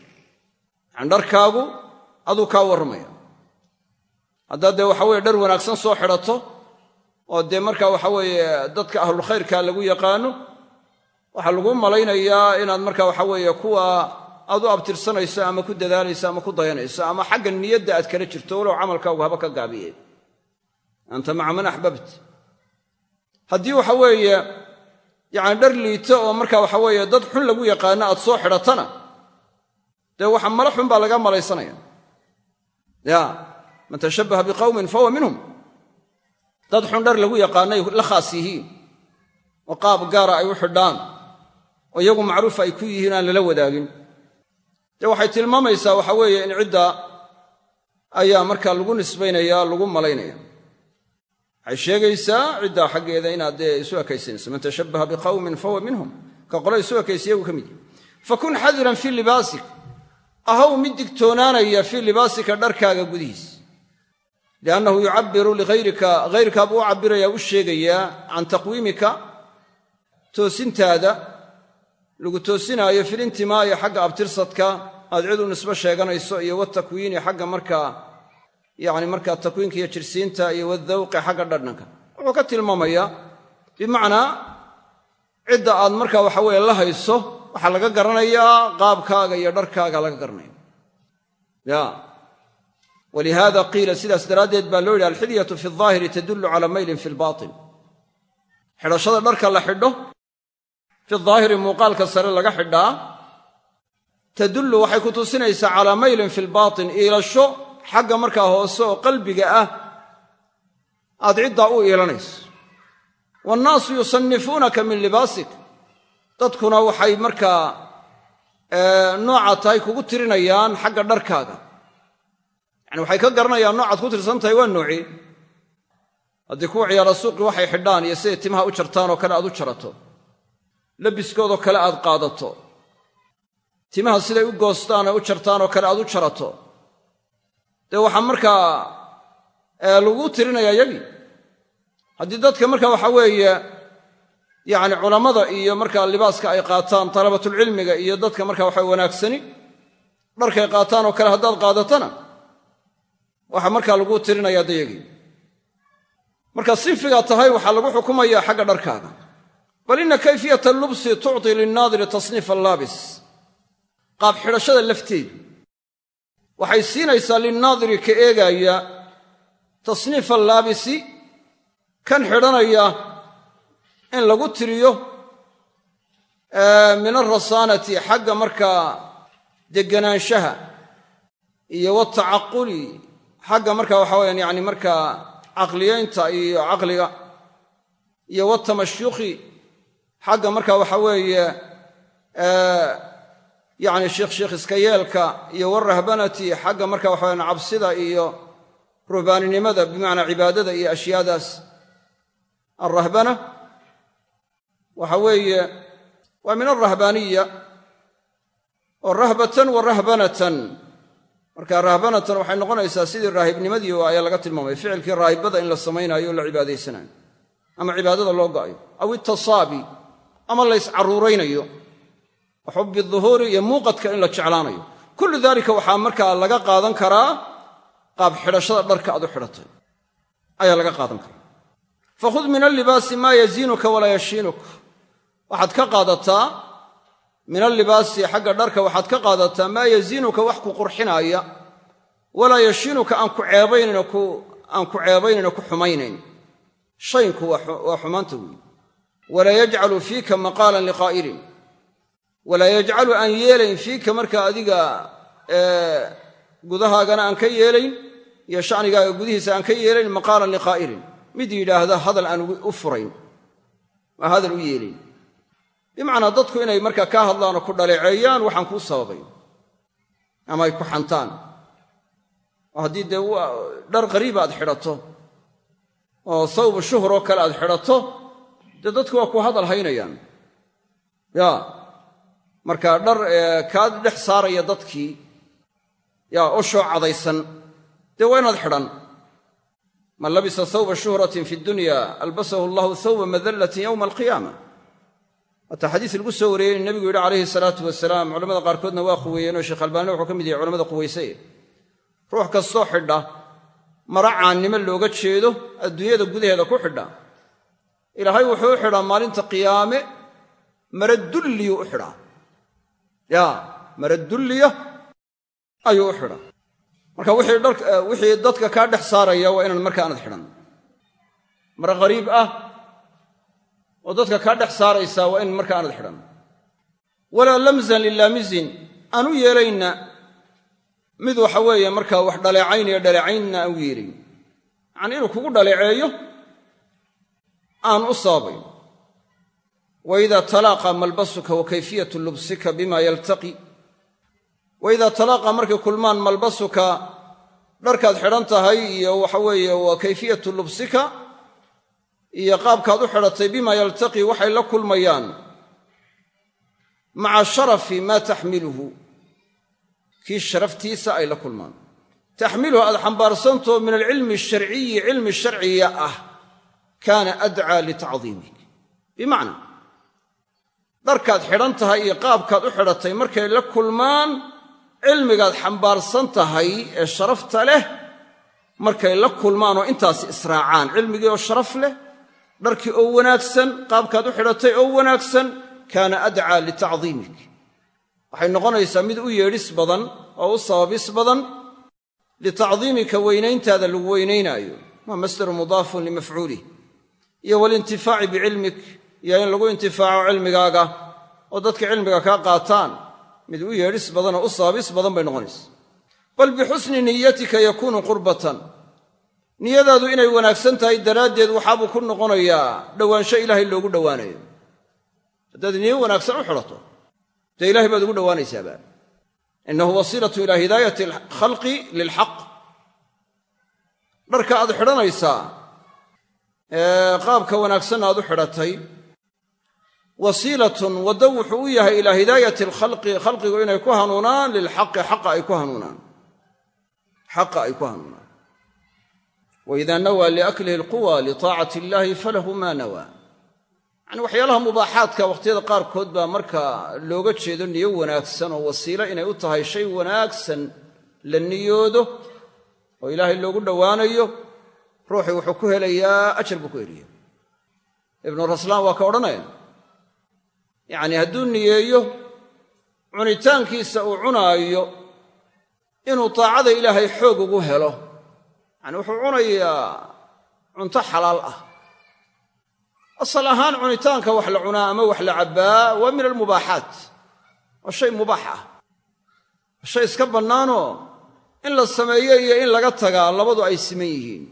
Yani dharkaagu aduu kaa warramaya haddaad dee waxa weye dhar wanaagsan soo xidhato oo dee markaa waxa weeye dadka ahlulkhayrka lagu yaqaano waxaa lagu malaynayaa inaad marka waxa weeye kuwa aad u abtirsanayso ama ku dadaalayso ama ku dayanayso ama xagga niyadda aad kala jirto walow camalkaagu haba ka gaabiye anta maca man axbabt haddii waxa weeye yacani dhar liito oo marka waxa weeye dad xun lagu yaqaano aad soo xidhatana dee waxa mala xun baa laga malaysanaya. Ya man tashabbaha biqawmin fahuwa minhum dad xun dhar lagu yaqaanay la khaas yihiin oo qaab gaara ay u xidhaan. Oo iyagu macruuf ay ku yihiin aan lala wadaagin. Dee waxay tilmaamaysaa waxa weeye in cidda ayaa markaa lagu nisbaynaya lagu malaynaya. Waxay sheegaysaa ciddaa xaggeeda inaad dee isu ekaysanayso man tashabbaha biqawmin fahuwa minhum. Ka qole isu ekaysa iyagu ka mid yihi fakun xadiran fii libaasik. Ahaw mid digtoonaanaya fii libaasika dharkaaga gudihiis liannahu yucabbiru lihayrika hayrkaa buu u cabbirayaa u sheegayaa can taqwiimika toosintaada lagu toosinaayo filintimaayo xagga abtirsadka aad cid u nisbo sheeganayso iyo watakwiini xagga markaa yacni markaa takwiinka iyo jirsiinta iyo wadawqi xagga dhadhanka wuxuu ka tilmaamayaa bimacnaa cidda aad markaa waxa weeye la hayso waxaa laga garanayaa qaabkaaga iyo dharkaaga laga garanaya ya walihaada qiila sidaas daraaddeed baa loo yidhi alxilyatu fi aldaahiri tadullu cala maylin fi lbatin xidhashada dharka la xidho fi daahiri muuqaalka sare laga xidhaa tadullu waxay ku tusinaysaa calaa maylin fi lbaatin iilasho xagga markaa hoose oo qalbiga ah aad ciddaa u iilanayso waannaasu yusannifuunaka min libaasik dadkuna waxay markaa nooca tahay kugu tirinayaan xagga dharkaaga yani waxay ka garanayaan noocaad ku tirsan tahay waa noocii haddii kuwa ciyaara suuqi waxay xidhaan iyo siday timaha u jartaan oo kale aad u jarato. Labiskoodoo kale aad qaadato. Timaha siday u goostaan oo u jartaan oo kale aad u jarato. Dee waxaa markaa laguu tirinayaa yagii haddii dadka marka waxa weeye yacni culammada iyo markaa libaaska ay qaataan talabatulcilmiga iyo dadka marka waxa wanaagsani dharkay qaataan oo kale haddaad qaadatana waxaa markaa laguu tirinayaa dayagii. Marka sinfigaa tahay waxaa lagu xukumayaa xagga dharkaaga. Bal inna kayfiyata allubsi tucطi linnaadiri tasniif allaabis. Qaab xidhashada lafteedu waxay siinaysaa linnaadiri ka eegaaya tasniif allaabisi kan xidhanaya in lagu tiriyo min alrasaanati xagga markaa deganaanshaha iyo watacaquli xagga marka waxa weyaan yani markaa caqliyaynta iyo caqliga iyo watamashyuki xagga marka waxa weeye yani sheikh sheikh iska yeelka iyo warahbanati xagga marka waxa weyaan cabsida iyo ruhbaaninimada bimacnaa cibaadada iyo ashyaadaas. Alrahbana waxa weeye waa min alrahbaaniya oo rahbatan wa rahbanatan marka rahbanatan waxay noqonaysaa sidii raahibnimadii ayaa laga tilmaamaya ficilkii raahibada in la samaynaayo o la cibaadaysanayo ama cibaadada loo go'ayo aw itasaabi ama la yscarruuraynayo waxubbi duhuuri iyo muuqadka in la jeclaanayo. Kullu daalika waxaa markaa laga qaadan karaa qaab xidhashada dharka aad u xidhatay ayaa laga qaadan karaa. Fakhud min allibaasi maa yaziinuka walaa yashiinuk. Waxaad ka qaadataa min allibaasi xagga dharka waxaad ka qaadataa maa yaziinuka wax ku qurxinaaya walaa yashiinuka aan ku ceebaynayn aan ku xumaynayn. Shaynku waa xumaanta weyi walaa yajcalu fiika maqaalan liqaa'ilin walaa yajcalu aan yeelayn fiika marka adiga gudahaagana aan ka yeelayn iyo shacnigaaga gudihiisa aan ka yeelayn maqaalan liqaa'ilin mid yidhaahda hadal aan u furayn bimacnaa dadku inay markaa kaa hadlaan oo ku dhaleeceeyaan waxaan kuu sababay. Ama ay ku xantaan. Oo haddii dee dhar qariiba aad xidhato oo sawbu shuhur oo kale aad xidhato dee dadku waa ku hadal haynayaan. Ya marka dhar kaa dhex saaraya dadkii yaa oo shoocadaysan dee waa inaad xidhan. Man labisa thawba shuhratin fi dunya albasahu allahu thawba madallatin yowma alqiyaama waata xadiis lagu soo wariyey in nebigu yidhi calayhi salaatu wasalaam culamada qaarkoodna waa quweeyeenoo sheekh albaanina wuxuu ka mid yahay culamada quwaysaye ruux kastoo xidha mara caannimo looga jeedo adduunyada gudaheeda ku xidha. Ilaahay wuxuu u xidhaa maalinta qiyaame mara dulliyuu u xidhaa yaa mara dulliya ayuu u xidhaa marka wixii dadka kaa dhex saaraya waa inaan marka aanad xidhan. Mara qariib ah oo dadka kaa dhex saaraysaa waa in marka aanad xidhan. Walaa lamzan lilaamisin aan u yeelayna mid waxa weeye markaa wax dhaleecaynaya dhaleecaynna aan u yeelayn yacanii inuu kugu dhaleeceeyo aan u sababayn. Wa idaa talaaqa malbasuka wa kayfiyatu lubsika bima yaltaqi. Wa idaa talaaqa markay kulmaan malbasuka dharkaad xidhan tahay iyo waxa wa kayfiyatu lubsika iyo qaabkaad u xidhatay bima yaltaqi waxay la kulmayaan. Maca sharafi maa taxmiluhu. Kii sharaftiisa ay la kulmaan. Taxmiluhu aad xambaarsantoo min alcilmi asharciyi cilmi sharciga ah kaana adcaa litacdiimik bimacnaa dharkaad xidhan tahay iyo qaabkaad u xidhatay markay la kulmaan cilmigaad xambaarsan tahay ee sharafta leh markay la kulmaan oo intaasi israacaan cilmigii oo sharaf leh dharkii oo wanaagsan qaabkaad u xidhatay oo wanaagsan kaana adcaa litacdiimik. Waxay noqonaysaa mid u yeedhis badan oo u sababis badan. Litacdiimika weynayntaada lagu weynaynaayo. Waa masdaru mudaafun limafcuulih iyo walintifaaci bicilmik iyo in lagu intifaaco cilmigaaga oo dadka cilmiga kaa qaataan. Mid u yeedhis badan oo u sababis badan bay noqonaysa. Bal bixusni niyatika yakuunu qurbatan niyadaadu inay wanaagsan tahay daraaddeed waxaabuu ku noqonayaa dhowaansho ilaahay loogu dhowaanayo. Haddaad niyo wanaagsan u xidhato dee ilahay baad ugu dhowaanaysaaba innahu wasiilatu ilaa hidaayati alkhalqi lilxaq dharka aad xidhanaysaa qaabka wanaagsanna aad u xidhatay wasiilatun waddo wuxuu u yahay ilaa hidaayati alkhalqi khalqigu inay ku hanuunaan lilxaqi xaqa ay ku hanuunaan xaqa ay ku hanuunaan waida nawaa liaklihi alquwa litaacati illaahi falahu maa nawaa yacani waxyaalaha mubaaxaadka wakhtiyada qaarkood baa marka looga jeedo niyo wanaagsan oo wasiilo inay u tahay shay wanaagsan la niyoodo oo ilaahay loogu dhowaanayo ruuxii wuxuu ku helayaa ajar buu ku helaya ibnu raslaan waa ka odhanaya yacni hadduu niyeeyo cunitaankiisa uu cunaayo inuu taacada ilaahay xoog ugu helo yacani wuxuu cunayaa cunto xalaal ah. Asal ahaan cunitaanka wax la cunaa ama wax la cabbaa waa min almubaaxaat waa shay mubaax ah. Waa shay iska bannaanoo in la sameeyo iyo in laga tagaa labadu ay siman yihiin.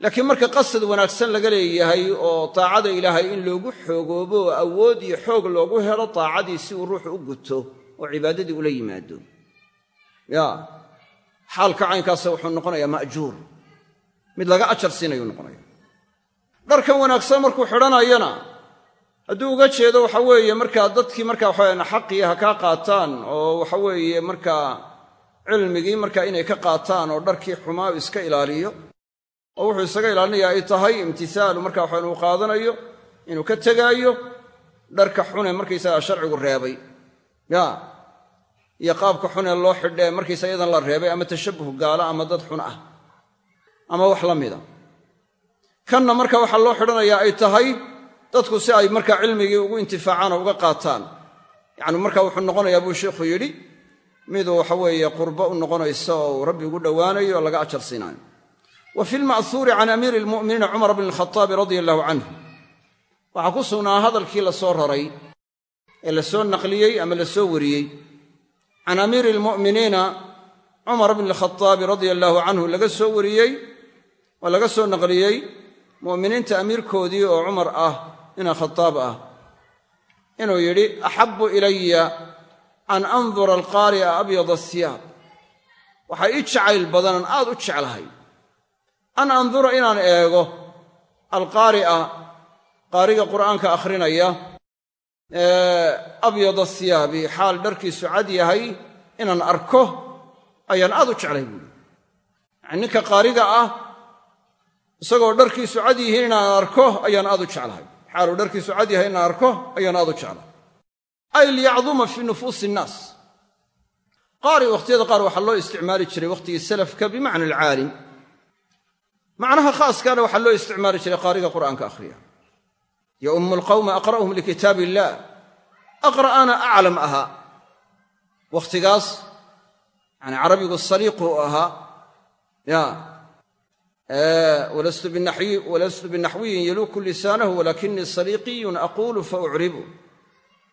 Laakiin marka qasad wanaagsan laga leeyahay oo taacada ilaahay in loogu xoogoobo oo awood iyo xoog loogu helo taacadii si uu ruuxu u guto oo cibaadadii ula yimaado. Ya xaalka caynkaasa wuxuu noqonayaa ma'juur. Mid laga ajar siinayuu noqonaya dharkan wanaagsan markuu xidhanayana hadduu uga jeedo waxa weeye markaa dadkii markaa waxaweyan xaqii ha kaa qaataan oo waxa weeye markaa cilmigii markaa inay ka qaataan oo dharkii xumaa iska ilaaliyo oo wuxuu isaga ilaalinaya ay tahay imtisaalu markaa waxayan uu qaadanayo inuu ka tegaayo dharka xune markaysagaa sharcigu reebay. Ya iyo qaabka xunee loo xidhee markaysa iyadan la reebay ama tashabbuh gaala ama dad xun ah ama wax la mida. Kanna marka waxaa loo xidhanayaa ay tahay dadku si ay markaa cilmigii ugu intifaacaan oo uga qaataan. Yacni marka wuxuu noqonayaa buu sheikhu yidhi miduu waxa weeye qurbo u noqonayso oo rabbi ugu dhowaanayo oo laga ajar siinaayo wa fi lma'huuri can amiiri almu'miniina cumar bni alkhataabi radia allahu canhu. Waxaa ku sugnaa hadalkii la soo raray ee la soo naqliyey ama la wariyey can amiiri almu'miniina cumar bni alkhataabi radia allaahu canhu laga soo wariyey oo laga soo naqliyey mu'miniinta amiirkoodii oo cumar ah ina khataab ah. Inuu yidhi axabbu ilaya an andura alqaari'a abyada asiyaab waxaa ii jacayl badanan aad u jeclahay. An andura inaan eego alqaari'a qaariga qur'aanka akhrinaya abyada asiyaabi xaal dharkiisu cad yahay inaan arko ayaan aad u jeclay buuhi yacani ninka qaariga ah isagoo dharkiisu cad yihiin inaan arko ayaan aad u jeclahay. Xaaluu dharkiisu cad yahay inaan arko ayaan aad u jeclahay. Ay liyacduma fii nufuusi innaas qaari wakhtiyada qaar waxaa loo isticmaali jiray wakhtigii salafka bimacna alcaalim macnaha khaaskaana waxaa loo isticmaali jiray qaariga qur'aanka akhriya yaummu alqawma aqra'uhum likitaab illaah aqra'ana aclam ahaa wakhtigaas yani carabigu saliiqu u ahaa ya walastu binaxwiyin yaluuku lisaanahu walakinii saliiqiyun aquulu fa ucribu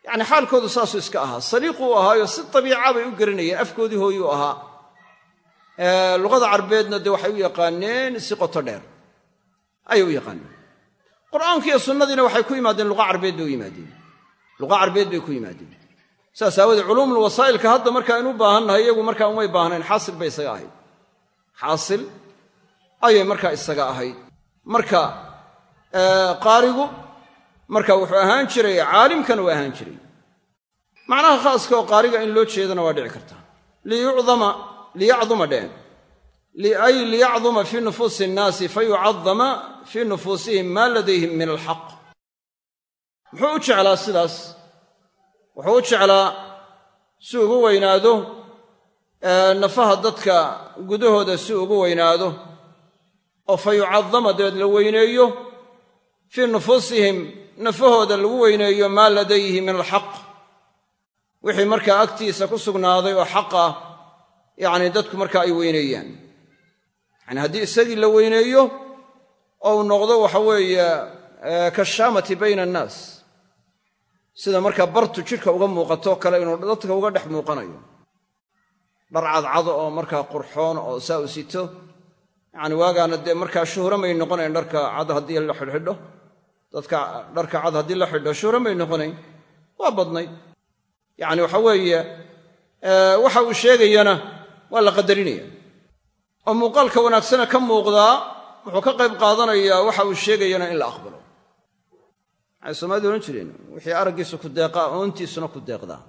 yacni xaalkoodu saasuu iska ahaa saliiqu u ahaayo si dabiica bay u garanayeen afkoodii hooyuu ahaa luqada carbeedna dee waxay u yaqaaneen si qoto dheer ayay u yaqaaneen qur'aankiiyo sunnadiina waxay ku yimaadeen luqa carbeed bay u yimaadeen. Luqa carbeed bay ku yimaadeen. Saas aawoodee culuumul wasaa'ilka hadda marka aynu u baahannahay iyagu markaa umay baahnayn xaasil bay isaga ahayd. Xaasil ayay markaa isaga ahayd. Marka qaarigu marka wuxuu ahaan jiray caalimkana waa ahaan jiray. Macnaha khaaska oo qaariga in loo jeedana waa dhici karta. Liyucdama liyacduma dheen ay liyacduma fii nufuusi innaasi fayucadama fii nufuusihim maa ladayhim min alxaq muxuu u jeclaa sidaas wuxuu u jeclaa si ugu weynaado nafaha dadka gudahooda si ugu weynaado oo fa yucadama dabeed la weyneeyo fii nufuusihim nafahooda lagu weyneeyo maa ladayhi min alxaq wixii markaa agtiisa ku sugnaaday oo xaq ah dadku markaa ay weyneeyaan yani haddii isagii la weyneeyo oo uu noqdo waxa weeye kashaamati bayna annaas. Sida markaa bartu jidhka uga muuqato kale inuu dadka uga dhex muuqanayo. Dhar cadcado oo markaa qurxoon oo saa u sito. Yacni waagaana dee markaa shuhro may noqonayn dharka cad haddii la xidhxidho. Dadka dharka cad haddii la xidho shuhro may noqonayn. Waa badnayd yacni waxa weeye waxa uu sheegayana waa la qadarinaya oo muuqaalka wanaagsana ka muuqdaa wuxuu ka qayb qaadanayaa waxa uu sheegayana in la aqbalo. Maxay soomaalida odhan jireen wixii araggiisu ku deeqaa oontiisuna ku deeqdaa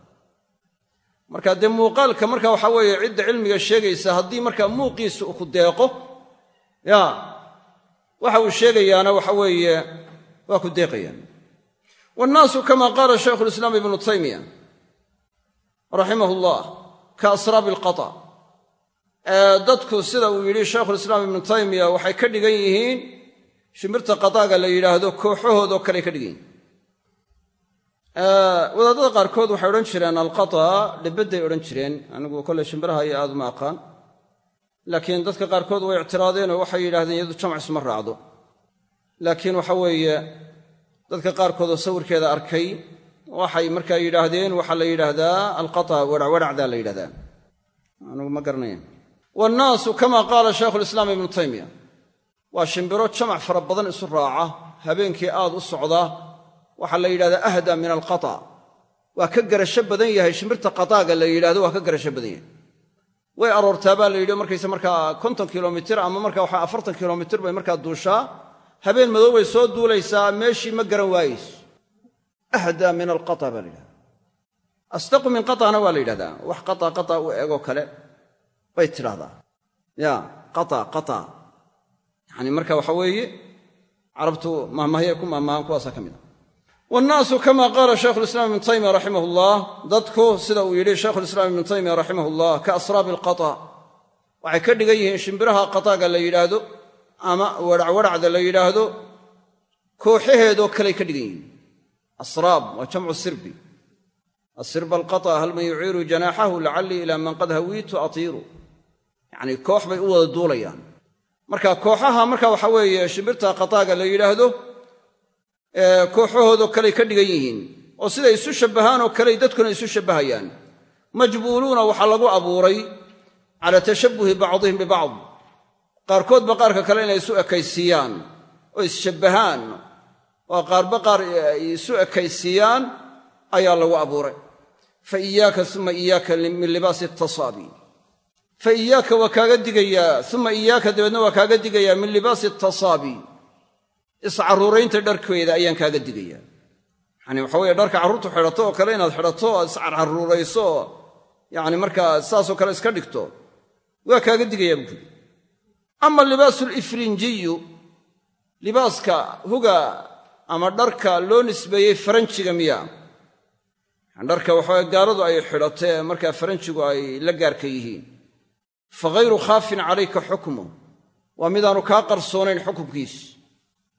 marka dee muuqaalka marka waxa weeye cidda cilmiga sheegaysa haddii markaa muuqiisu ku deeqo ya waxa uu sheegayaana waxa weeye waa ku deeqayaan. Wannaasu kama qaala shaykhu lislaam ibnu taymiya raximah llah ka asraabi alqata dadku sida uu yidhi shaykhulislaam ibnu taymiya waxay ka dhigan yihiin shimbirta qataaga la yidhaahdo kooxahoodoo kale ka dhigan yihiin. Wadaadada qaarkood waxay odhan jireen alqata dhibadday odhan jireen anigu kolley shimbiraha iyo aad uma aqaan. Laakiin dadka qaarkood way ictiraadeenoo waxay yidhahdeen iyadu jamc isma raacdo. Laakiin waxa weeye dadka qaarkoodoo sawirkeeda arkay waxay markaa yidhaahdeen waxaa la yidhaahdaa alqata werhwerhacdaa la yidhahdaa. Anugu ma garanaya wannaasu kama qaala shaykhulislaam ibnu taymiya waa shimbiro jamac fara badan isu raaca habeenkii aad u socdaa waxaa la yidhahdaa ahda min alqata waa ka garasho badan yahay shimbirta qataaga la yidhahdo waa ka garasho badan yahay way aroortaa baa la yidhi markayse markaa konton kilomitir ama marka waxa afartan kilomitir bay markaa duushaa habeen madow bay soo duulaysaa meeshii ma garan waayeyso ahdaa min alqata baa la yidhahda asdaqu min qatana waa la yidhahdaa wax qata u egoo kale bay tidhahdaa ya qata qata. Yacani marka waxa weeye carabtu mahmahya ku mahmahaan kuwaasa ka mid a wannaasu kama qaala shaykhulislaam ibnu taymiya raximah ullah dadku sida uu yidhi shaykhulislaam ibnu taymiya raximah ullah ka asraabi alqata waxay ka dhigan yihiin shimbiraha qataaga la yidhaahdo ama warhacwarhacda la yidhaahdo kooxaheedoo kaley ka dhigan yihiin. Asraab waa jamcu sirbi. Asirba alqata hal man yuciiru janaaxahu lacallii ilaa man qad hawiitu atiiru yacnii koox bay u wada duulayaan. Marka kooxaha marka waxa weeye shimbirta qataaga la yidhaahdo kooxahoodoo kaley ka dhigan yihiin oo siday isu shabbahaan oo kaley dadkuna isu shabbahayaan. Majbuuluuna waxaa lagu abuuray cala tashabbuhi bacdihim bibacd qaarkoodba qaarka kale inay isu ekaysiiyaan oo isshabbahaan oo qaarba qaar isu ekaysiiyaan ayaa lagu abuuray. Fa iyaaka uma iyaaka min libaasi tasaabi fa iyaaka waa kaaga digayaa uma iyaaka dabeedna waa kaaga digayaa min libaasi tasaabi iscarruuraynta dharkeeda ayaan kaaga digayaa. Yani waxa weye dharka carruurtu xidhato oo kale inaad xidhato oo iscarcarruurayso oo yani markaa saasoo kale iska dhigto waa kaaga digayaa buu kuyidhi ama libaasu lifrinjiyu libaaska huga ama dharka loo nisbeeyey faranjiga miya ay xidhato ee markaa faranjigu ay la gaarka yihiin fa ghayru khaafin calayka xukmu waa midaanu kaa qarsoonayn xukumkiis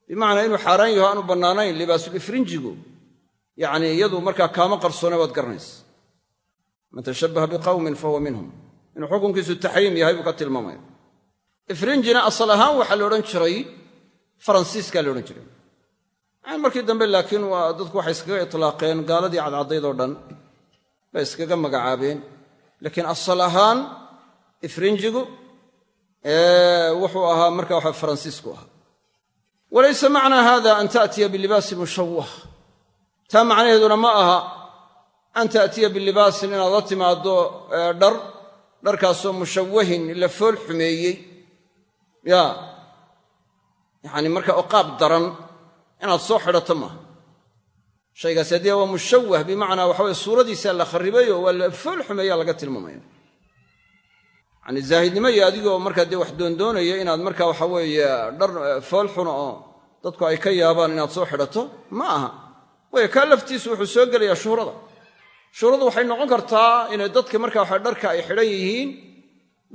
bimacnaa inuu xaaraan yaho aanu bannaanayn libaasulifrinjigu yacnii iyadu markaa kaama qarsoone waad garanaysa man tashabbaha biqawmin fahuwa minhum inuu xukunkiisu taxriim yahay buu ka tilmaamaya ifrinjina asal ahaan waxaa la odhan jiray faransiiskaa la odhan jiray markii dambe laakiin waa dadku waxay iskaga itlaaqeen gaaladii cadcaddaydoo dhan bay iskaga magacaabeen ifrinjigu wuxuu ahaa marka waxa faransiisku ahaa. Walaysa macnaa hada an taatiya bilibaasi mushawah taa macnaheeduna ma aha an taatiya bilibaasin inaad la timaaddo dhar dharkaasoo mushawahin la fool xumeeyey. Ya. Yacani marka oo qaab daran inaad soo xidhato maaha shaygaasi haddii waa mushawah bimacnaa waxaweye suuradiisaa la kharribayo waa la fool xumeeyaa laga tilmaamaya yani zaahidnimo iyo adigoo markaa dee wax doondoonaya inaad marka waxa weeye dhar fool xuna oo dadku ay ka yaabaan inaad soo xidhato ma aha. Waayo kaa laftiisu wuxuu soo gelayaa shuhrada shuhradu waxay noqon kartaa inay dadka marka waxa dharka ay xidhan yihiin.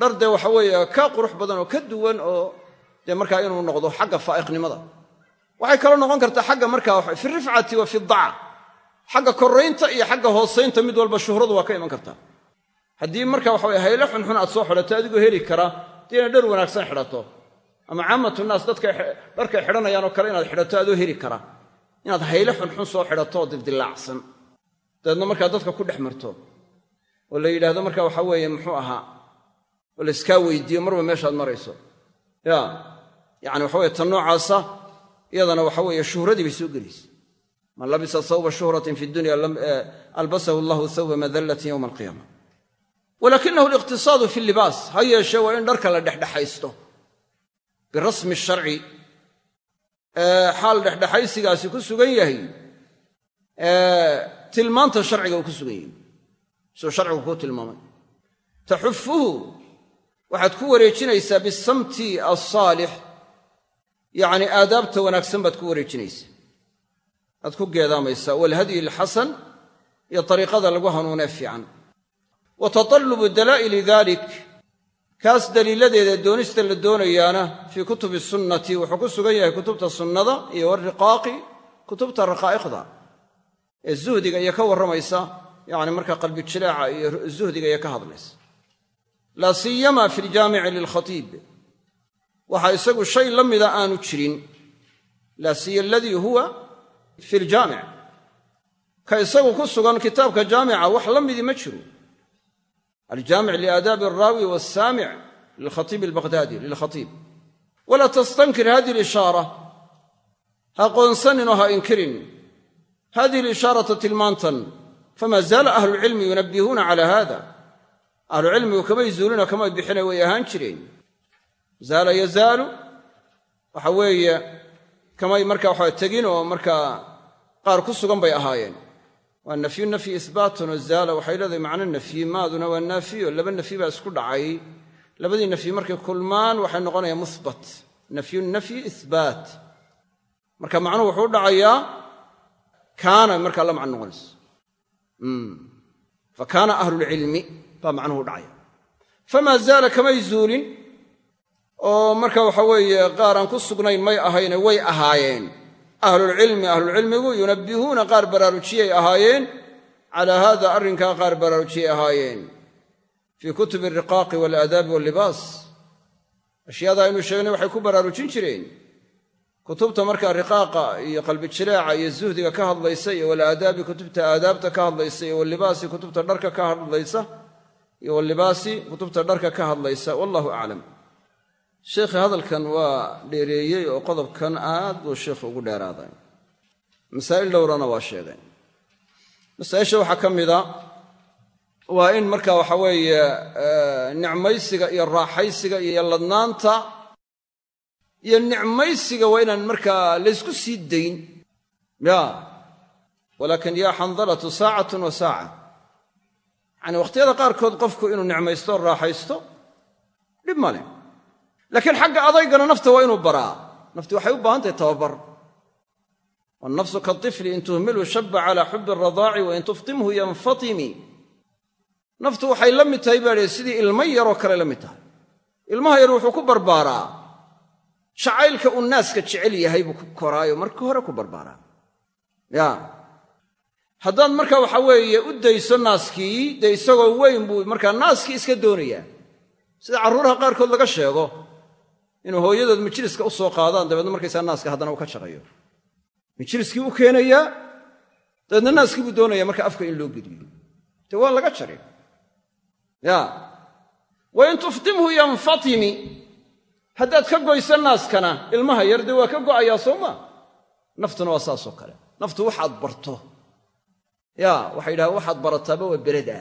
Dhar dee waxa weeye ka qurux badan oo ka duwan oo dee markaa inuu noqdo xagga faa'iqnimada. Waxay kaloo noqon kartaa xagga markaa fi rifcati wa fi daca xagga koraynta iyo xagga hoosaynta mid walba shuhradu waa ka iman kartaa haddii marka waxa weye hayle xunxun aad soo xidhato adigoo heli kara dee inaad dhar wanaagsan xidhato. Ama caamatu naas dadka dharkay xidhanayaan oo kale inaad xidhato adoo heli kara. Inaad hayle xunxun soo xidhato oo dildillaacsan dabeedna markaa dadka ku dhex marto oo la yidhaahdo marka waxa weeye muxuu ahaa oo layskaa weydiiyo marba meeshaad marayso. Ya yacni waxa weye tan noocaasa iyadana waxa weeye shuhradii bay soo gelaysa man labisa sawba shuhratin fi dunya albasahu allahu thawba madallatin yowma alqiyaama walakinahu aliqtisaadu fi libaas ha yeeshee waa in dharka la dhexdhexaysto. Birasmi sharci. Xaal dhexdhexaysigaasi ku sugan yahay. Tilmaanta sharciga uu ku sugan yahay. Siduu sharcigu kuu tilmaamay. Taxufuhu waxaad ku wareejinaysaa bisamti alsaalix yacni aadaabta wanaagsan baad ku wareejinaysaa. Aad ku geedaamaysaa. Waalhadyi alxasan iyo dariiqada lagu hanuunee fiican wa tatalubu dalaa'ili dalik kaas daliiladeeda doonista la doonayaana fii kutubi sunnati wuxuu ku sugan yahay kutubta sunnada iyo wariqaaqi kutubta raqaa'iqda. Ee zuhdiga iyo ka warramaysa yacni markaa qalbi jilaaca iyo zuhdiga iyo ka hadlaysa. Laa siyama fi ljaamici lilkhatiib waxaa isagu shay la mida aanu jirin. Laa siya aladii huwa fi ljaamic ka isagu ku sugan kitaabka jaamica wax la ma jiro aljaamic liaadaabi alraawi walsaamic lilkhatiib albaqhdaadi lilkhatiib walaa tastankir hadihi alishaara ha qoonsaninoo ha inkirin hadihi alishaarata tilmaantan fama zaala ahlucilmi yunabbihuuna cala hada ahlucilmigu kamay zuulino kamay bixina way ahaan jireen zaala yazaalu waxa weeye kamay marka waxa tegin oo markaa qaar ku sugan bay ahaayeen waa nafyu nafyi ihbaatun zaala. Waxay leedahay macno nafyi maaduna waa naafiyo. Laba nafyi baa isku dhacay. Labadii nafyi markay kulmaan waxay noqonayaan muhbat nafyu nafyi ihbaat marka macnuhu wuxuu dhacayaa kaana markaa la macno noqonayso fa kaana ahlulcilmi baa macnuhu dhacaya. Famaa zaala kamay zuulin oo marka waxa weeye qaar aan ku sugnayn may ahayne way ahaayeen ahlulcilmi ahlulcilmigu yunabbihuuna qaar baraarujiyay ahaayeen. Calaa haada arrinkaa qaar baraarujiyay ahaayeen. Fii kutubi alriqaaqi waalaadaabi wallibaas ashyaadaa aynu sheegnay waxay ku baraarujin jireen. Kutubta markaa riqaaqa iyo qalbi jileeca iyo zuhdiga ka hadlaysa iyo walaadaabi kutubta aadaabta ka hadlaysa iyo walibaasi kutubta dharka ka hadlaysa iyo walibaasi kutubta dharka ka hadlaysa wallahu aclam sheekhi hadalkan waa dheereeyey oo qodobkan aad buu sheikhu ugu dheeraaday. Masaa'il dhowrana waa sheegay. Masaa'isha waxaa ka mida waa in marka waxa weeye nicmaysiga iyo raaxaysiga iyo ladnaanta iyo nicmaysiga waa inaan markaa laysku sii dayn. Ya walaakin yaa xandalatu saacatun wa saaca. Yacani wakhtiyada qaarkood qofku inuu nicmaysto raaxaysto dhib ma leh laakiin xagga adaygana nafta waa inuu baraa. Nafti waxay u baahan tahay tababar. Wannafsu katifli in tuhmilu shaba calaa xubi aradaaci wa in tuftimhu yanfatimi. Naftu waxay la mid tahay baa sidii ilmo yaroo kale la mid tahay. Ilmaha yar wuxuu ku barbaaraa. Jacaylka uu naaska jecel yahay buu ku koraayo marka hore ku barbaaraa. Haddaad marka waxa weeye u dayso naaskii dee isagoo weyn buu markaa naaskii iska doonayaa sida carruuraha qaarkood laga sheego inuu hooyadood majliska u soo qaadaan dabeedna markaysaa naaska haddana uu ka shaqeeyo. Majliskii u keenayaa dabeedna naaskii buu doonaya marka afka in loo geliyo dee waa laga jari ya. Wa in yanfatimi haddaad ka goyso naaskana ilmaha yar dee waa ka go'ayaa soo maa naftuna waa saasoo kale. Naftu waxaad barto. Ya waxay yidhahdeen waxaad barataaba waa bereda.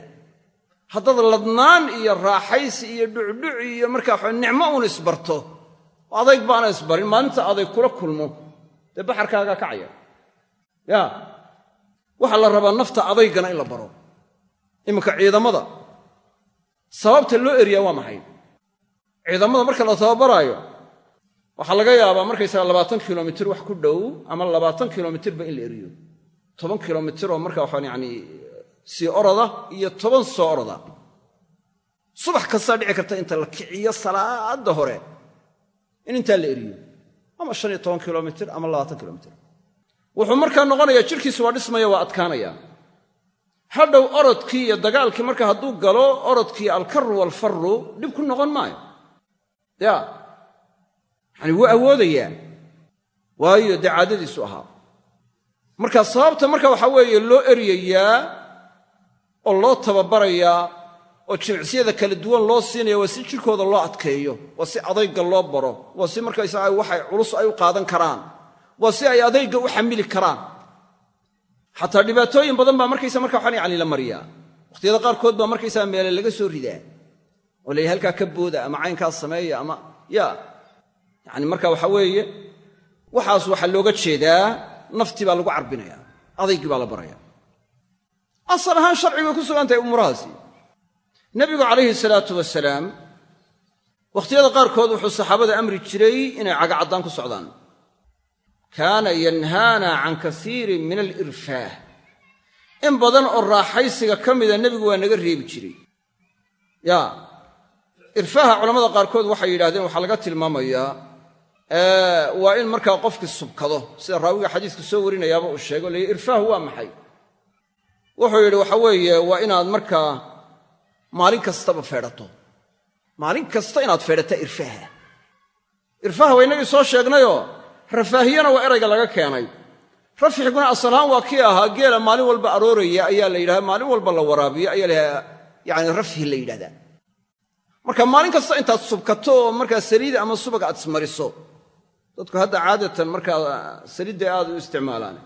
Haddaad ladnaan iyo raaxaysi iyo dhucdhuc iyo markaa nicmo uun isbarto adayg baana isbarin maalinta adayg kula kulmo. Dee baxarkaagaa kacaya ya. Waxaa la rabaa nafta adaygana in la baro. Iminka ciidamada. Sababta loo eriyaa waa maxay? Ciidamada marka la tababaraayo waxaa laga yaabaa markaysaga labaatan kilomitir wax ku dhow ama labaatan kilomitirba in la eriyo. Toban kilomitir oo marka waxaan yani sii oroda iyo toban soo oroda subax kastaa dhici karta inta la kiciyo salaadda hore in intaa la eriyo. Ama shan iyo toban kilomitir ama labaatan kilomitir wuxuu markaa noqonayaa jidhkiisu waa dhismaya waa adkaanaya. Hadhow orodkii iyo dagaalkii marka hadduu galo orodkii alkarru waalfarru dhib ku noqon maayo. Ya yacani wuu awoodayaa. Waayo dee caadadiisu ahaa. Marka sababta marka waxaa weeye loo eryayaa oo loo tababarayaa oo jimicsiyada kala duwan loo siinaya waa si jidhkooda loo adkeeyo waa si adayga loo baro waa si markaysaga waxay culus ay u qaadan karaan waa si ay adayga u xamili karaan. Xataa dhibaatooyin badan baa markaysa marka waxaan yani la mariyaa. Wakhtiyada qaarkood baa markaysaa meele laga soo ridaa. Oo lay halkaa ka booda ama caynkaas sameeya ama ya yani marka waxa weeye waxaas waxaa looga jeedaa naftii baa lagu carbinaya adaygii baa la baraya. Asal ahaan sharci bay ku sugan tahay umuurahaasi nebigu calayhi salaatu wasalaam wakhtiyada qaarkood wuxuu saxaabada amri jiray inay cagacaddaan ku socdaan. Kaana yanhaana can kasiirin min alirfaah. In badan oo raaxaysiga ka mida nebigu waa naga reebi jiray. Ya irfaaha culamada qaarkood waxay yidhahdeen waxaa laga tilmaamayaa waa in markaa qofkii subkado sida raawiga xadiiska soo warinayaaba uu sheego ley irfaahu waa maxay? Wuxuu yidhi waxa weeye waa inaad markaa maalin kastaba feedhato. Maalin kasta inaad feedhata irfaaha. Irfaaha waa innagii soo sheegnayoo rafaahiyana waa erayga laga keenay. Rafxiguna asalahaan waa kii ahaa geela maalin walba arooraya ayaa la yidhahda maalin walba la waraabiyo ayaa la yani rafhi la yidhahdaa. Marka maalin kasta intaad subkato oo markaa saliid ama subag aad ismariso dadku hadda caadatan markaa saliidday aad u isticmaalaan.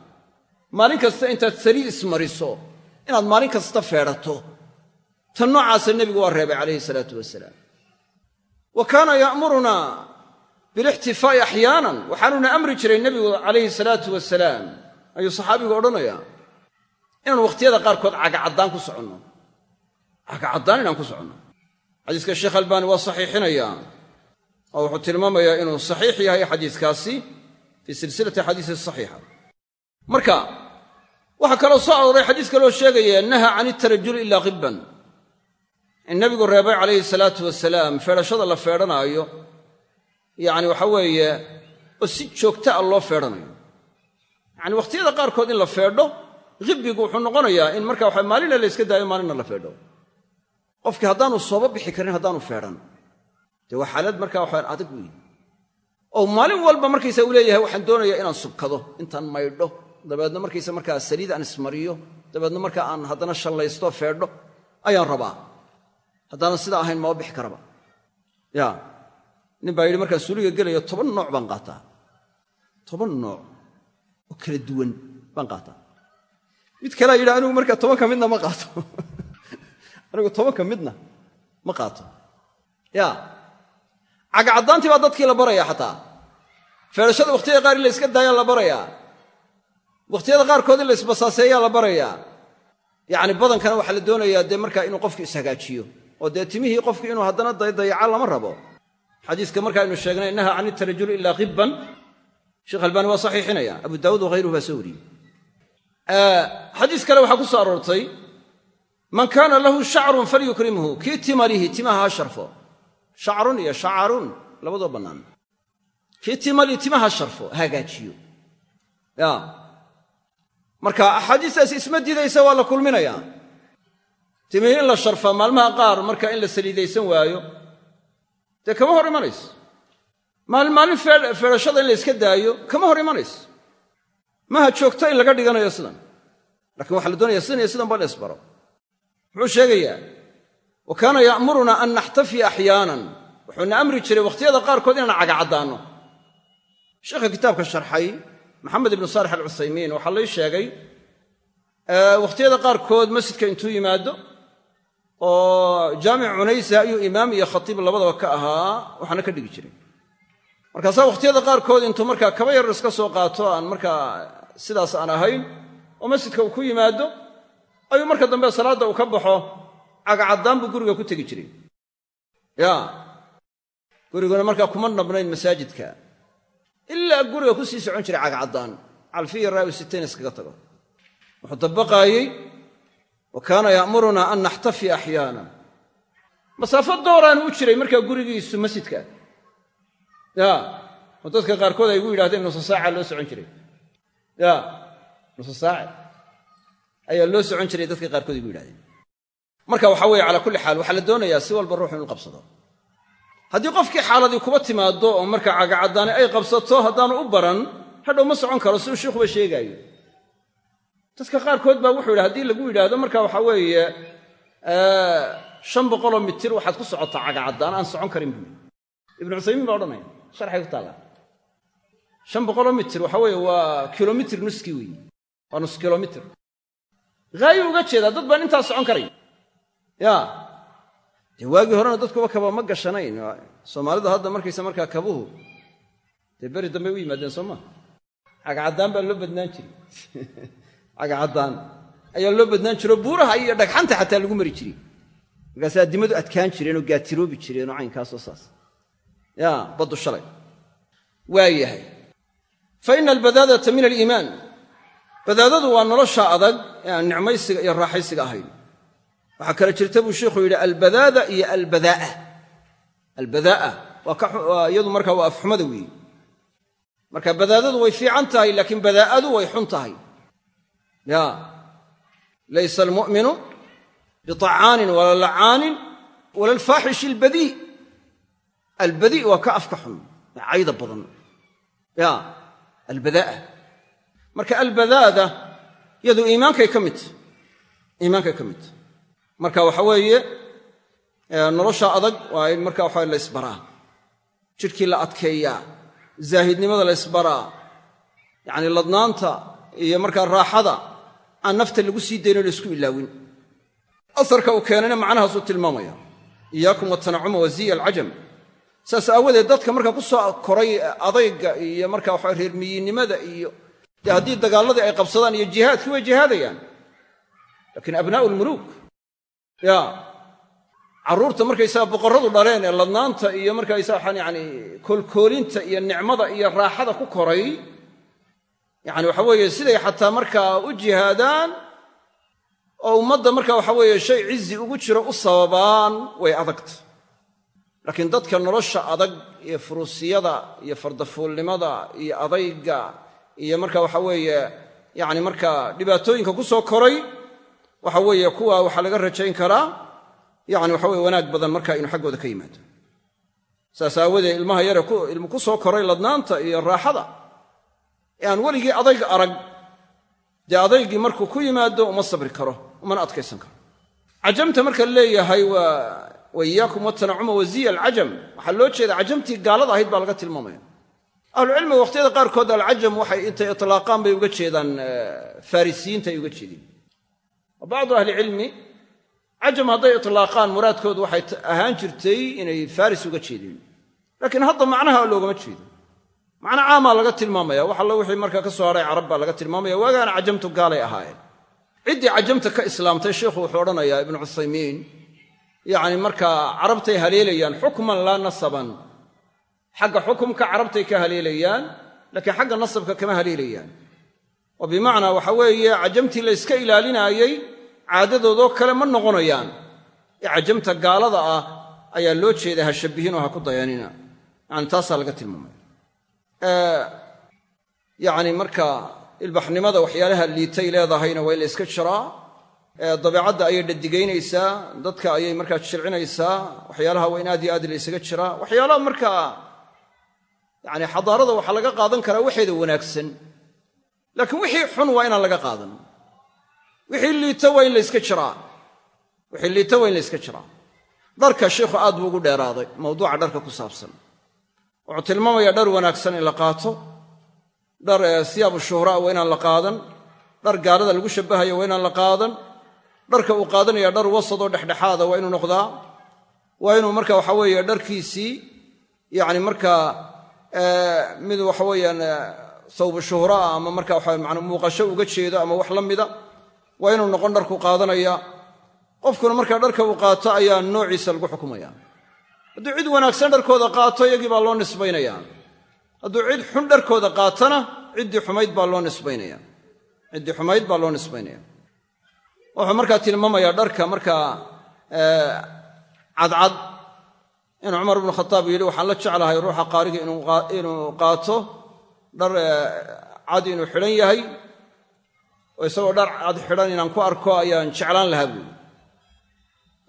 Maalin kasta intaad saliid ismariso inaad maalin kasta feedhato tan noocaasa nebigu waa reebay calayhi salaatu wasalaam. Wa kaana ya'murunaa bilixtifaa'i axyaanan. Waxaanuna amri jiray nebigu calayhi salaatu wasalaam. Ayuu saxaabigu odhanayaa inaan wakhtiyada qaarkood cagacaddaan ku soconno. Cagacaddaan inaan ku soconno. Xadiiska sheekh albaani waa saxiixinayaa oo wuxuu tilmaamayaa inuu saxiix yahay xadiiskaasi fii silsilati xadiisi saxiixa. Marka waxaa kaloo soo arooray xadiis kaloo sheegaya naha can itarajuli ilaa qibban in nebigu reebay calayhi salaatu wasalaam feedhashada la feedhanaayo yacni waxa weeye oo si joogta a loo feedhanayo. Yacani wakhtiyada qaarkood in la feedho qibbigu wuxuu noqonayaa in marka waxa maalina la yska daayo maalinna la feedho. Qofkii haddaanu sooba bixi karin haddaanu feedhan. Dee waa xaalad markaa waxaan adag weeye oo maalin walba markaysa uu leeyahay waxaan doonayaa inaan subkado intaan maydho. Dabeedna markaysa markaa saliid aan ismariyo. Dabeedna markaa aan haddana shallaysto feedho. Ayaan rabaa haddaanan sidaa ahayn maba bixi karaba. Ya. Nin baa yidhi markaan suuliga gelayo toban nooc baan qaataa. Toban nooc oo kala duwan baan qaataa. Mid kalea yidhi anigu markaa tobanka midna ma qaato. Anigu tobanka midna ma qaato. Ya. Cagacaddaantii baa dadkii la barayaa xataa. Feedhashada wakhtiyada qaar in la yska daayaa la barayaa. Wakhtiyada qaarkood in la isbasaaseeyaa la barayaa. Yacni badankana waxaa la doonayaa dee markaa inuu qofku ishagaajiyo oo dee timihii qofku inuu haddana daydayaca lama rabo. Xadiiska markaaynu sheegnay naha can itarajuli ilaa qibban sheekh albaani waa saxiixinaya abu daawuud wahayruhu baa soo xadiis kale waxaa ku soo aroortay man kaana lahu shacrun falyukrimhu kii timalihi timaha ha sharfo. Shacrun iyo shacarun labadoo bannaan. Kii timalihi timaha ha sharfo ha hagaajiyo. Marka axaadiistaasi isma diidaysa waa la kulminayaa timihii in la sharfaa maalmaha qaar marka in la saliidaysan waayo dee kama hor imanayso. Maalin maalin feedhashada in la yska daayo kama hor imanayso. Maaha joogto in laga dhiganayo sidan. Lakiin waxaa la doonaya sidan iyo sidan ba la isbaro muxuu sheegayaa wa kaana ya'murunaa an naxtafiya axyaanan. Wuxuuna amri jiray wakhtiyada qaarkood inaan cagacaddaanno sheekha kitaabka sharxay maxamed ibnu saalix alcuthaymiin waxaa lay sheegay wakhtiyada qaarkood masjidka intuu yimaado oo jaamic cunaysa ayuu imaam iyo khatiib labadaba ka ahaa waxaana ka dhigi jiray. Markaasaa wakhtiyada qaarkood intuu markaa kaba yar iska soo qaato aan markaa sidaas aan ahayn oo masjidka uu ku yimaado ayuu marka dambe salaadda uu ka baxo. Cagacaddaan buu guriga ku tegi jiray. Ya. Guriguna markaa kuma nabnayn masaajidka. Ilaa guriga ku sii socon jiray cagacaddaan calfiya raawi siteen iskaga tago. Wuxuu dabaqaayey wa kaana ya'murunaa an naxtafi axyaana. Masaafo dooraanu u jiray markaa gurigiisu masjidka. Ya oo dadka qaarkood ay gu yidhahdeen nusa saaca loo socon jiray. Ya nusa saace ayaa loo socon jiray dadka qaarkood ay gu yidhahdeen marka waxa weeye calaa kulli xaal waxaa la doonayaa si walba ruuxu inu qabsado. Haddii qofkii xaaladii kuba timaaddo oo markaa cagacaddaani ay qabsato haddaanu u baran hadhow ma socon karo siduu sheikhuba sheegaayo dadka qaarkood baa wuxuu yidhi haddii lagu yidhaahdo marka waxaa weeye shan boqoloo mitir waxaad ku socotaa cagacaddaan aan socon karin buui ibnu cusaymiin baa odhanaya sharxay ku taallaa. Shan boqoloo mitir waxa weeye waa kilomitir nuskii weeye waa nus kilomitir. Haayo uga jeedaa dad baan intaas socon karay. Ya. Dee waagii horena dadkuba kaba ma gashanayn. Soomaalida hadda markaysa markaa kabuhu dee beri dambey u yimaadeen soo maa cagacaddaan baa loo badnaan jiray cagacaddaan ayaa loo badnaan jiro buuraha iyo dhagxanta xataa lagu mari jiray. Markaase addimadu adkaan jireenoo gaatiroobi jireenoo caynkaasoo saas. Ya baddu shalay. Waa fa ina albadaadata min aliimaan. Badaadadu waa nolosha adag ee aan nicmaysiga iyo raaxaysiga ahayn waxaa kale jirta buu sheikhu yidhi albadaada iyo albadaa'a. Albadaa'a waa iyadu markaa waa afxumada weeye. Marka badaadadu way fiican tahay laakiin badaa'adu way xun tahay ya laysa almu'minu biطacaanin wala lacaanin wala alfaaxishi albadii albadii waa ka afka xun cayda badan ya albadaa'a marka albadaada yadu iimaankay ka midta iimaankay ka midta marka waxa weeye nolosha adag waa in marka waxa la isbaraa jidhkii la adkeeyaa aan nafta lagu sii dayno la isku ilaawin. Asarka uu keenayna macnahaasuu tilmaamaya. Iyaakum watanacuma waziya alcajam. Saas aawadeed dadka markaa ku soo koray adayga iyo markaa waxa reermiyinnimada iyo haddii dagaalladii ay qabsadaan iyo jihaadkii way jihaadayaan. Laakiin abnaa'u lmuluuk ya. Carruurta markaysaga boqorradu dhaleen ee ladnaanta iyo markaysaa waxaan yani koolkoolinta iyo nicmada iyo raaxada ku koray yani waxa weeye siday xataa markaa u jihaadaan oo ummadda marka waxa weeye shay cizi ugu jiro u sababaan way adagta. Laakiin dadka nolosha adag iyo furuusiyada iyo fardafuulnimada iyo adayga iyo marka waxa weeye yani markaa dhibaatooyinka ku soo koray waxa weeye kuwa waxaa laga rajayn karaa yani waxa weye wanaag badan markaa inuu xaggooda ka yimaado. Saas aawadeed ilmaha yare ilmu ku soo koray ladnaanta iyo raaxada ee aan weligii adayg arag. Dee adaygii markuu ku yimaado uma sabri karo umana adkaysan karo. Cajamta marka leeyahay waa wa iyaakum watanacuma waziya alcajam waxaa loo jeeda cajamtii gaalada ahayd baa laga tilmaamaya. Ahlucilmiga wakhtiyada qaarkood alcajam waxay intay itlaaqaan bay uga jeedaan farisiyiinta ay uga jeedeen bacdu ahlicilmi cajam hadday itlaaqaan muraadkoodu waxay ahaan jirtay inay faris uga jeedeen laakiin hadda macnaha loogama jeedo macna caamaa laga tilmaamaya. Wax allo wixii markaa ka soo hadhay carab baa laga tilmaamaya. Waagaana cajamtu gaalay ahaayeen ciddii cajamta ka islaamtay sheikhu wuxuu odhanayaa ibnu cuthaymiin yacni markaa carabtay haleelayaan xukman laa nasaban. Xagga xukumka carabtay ka haleelayaan laakiin xagga nasabka kama haleelayaan. Oo bimacnaa waxa weeye cajamtii la yska caadadoodoo kale ma noqonayaan. Ee cajamta gaalada ah ayaa loo jeeda ha shabbihinoo ha ku dayanina. Yani taasaa laga tilmaamaya yacni marka ilbaxnimada waxyaalaha liitay leedahayna waa in la yska jiraa. Dabeecadda ayay dhadigaynaysaa dadka ayay markaa jilcinaysaa waxyaalaha waa in aad iyo aad la ysaga jiraa. Waxyaalaha markaa yani xadaarada waxaa laga qaadan karaa waxeeda wanaagsan. Laakiin wixii xun waa inaan laga qaadan. Wixii liita waa in la yska jiraa. Wixii liita waa in la yska jiraa. Dharka sheikhu aad buu ugu dheeraaday mawduuca dharka ku saabsan wuxuu tilmaamayaa dhar wanaagsan in la qaato dhar siyaabu shuhraa waa inaan la qaadan dhar gaalada lagu shabbahaya waa inaan la qaadan dharka uu qaadanaya dhar wasadoo dhexdhexaada waa inuu noqdaa waa inuu marka waxa weeye dharkiisii yacni markaa mid waxa weeyaan sawbu shuhraa ama marka waxa man muuqasho uga jeedo ama wax la mida waa inuu noqon dharku qaadanaya. Qofkuna markaa dharka uu qaato ayaa noociisa lagu xukumaya hadduu cid wanaagsan dharkooda qaato iyagii baa loo nisbaynaya. Hadduu cid xun dharkooda qaatana ciddii xumayd baa loo nisbaynaya. Ciddii xumayd baa loo nisbaynaya. Wuxuu markaa tilmaamayaa dharka markaa cadcad. Inuu cumar ibnu khataab yidhi waxaan la jeclahay ruuxa qaariga inuu qaato. Dhar cad inuu xidhan yahay. Oo isagoo dhar cad xidhan inaan ku arko ayaan jeclaan lahaa buuli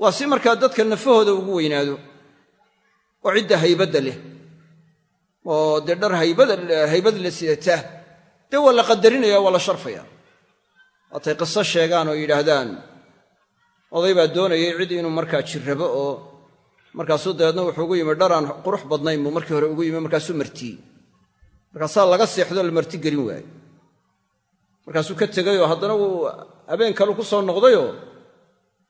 waa si markaa dadka nafahooda ugu weynaado oo cidda haybadda leh. Oo dee dhar haybad la sidataa dee waa la qadarinaya waa la sharfaya. Waatay qiso sheegaan oo yidhaahdaan oday baa doonayay cid inuu markaa jirrabo oo markaasuu dabeedna wuxuu ugu yimi dharaan qurux badnayn buu markii hore ugu yimi markaasuu martiyey markaasaa laga seexdo la marti gelin waaye markaasuu ka tegayoo haddana wuu habeen kalu ku soo noqdayoo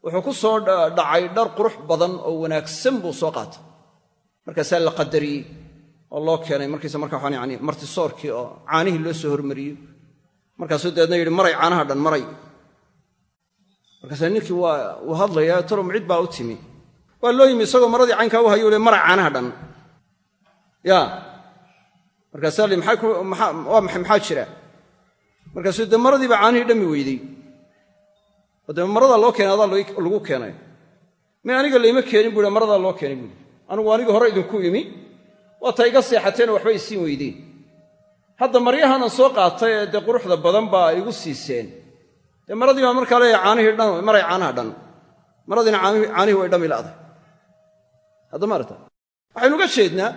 wuxuu ku soo dhacay dhar qurux badan oo wanaagsan buu soo qaatay markaasaa la qadariyey oo loo keenay markiisa marka waxaan yani martisoorkii oo caanihii loo soo hormariyey markaasuu dabeedna yidhi maray caanaha dhan maray. Markaasaa ninkii waa uu hadlayaa tolom cid baa u timi. Waa loo yimi isagoo maradii caynkaa u hayo le maray caanaha dhan. Ya markaasaa li waa maxaa jira? Markaasuu dee maradiiba caanihii dhammi weydey oo dee maradaa loo keenay adaa lagu keenay. Min aniga layma keenin buu maradaa loo keenay buui anigu aniga hore idinku imi. Waata iga seexateenoo waxba isiin weydeen. Hadda maryahanan soo qaatay ee dee quruxda badan baa igu siiseen dee maradii baa markaa leeya caanihii dhan maray caanaha dhan. Maradiina caanihii way dhami la'day. Hadda maarata waxaynu uga jeednaa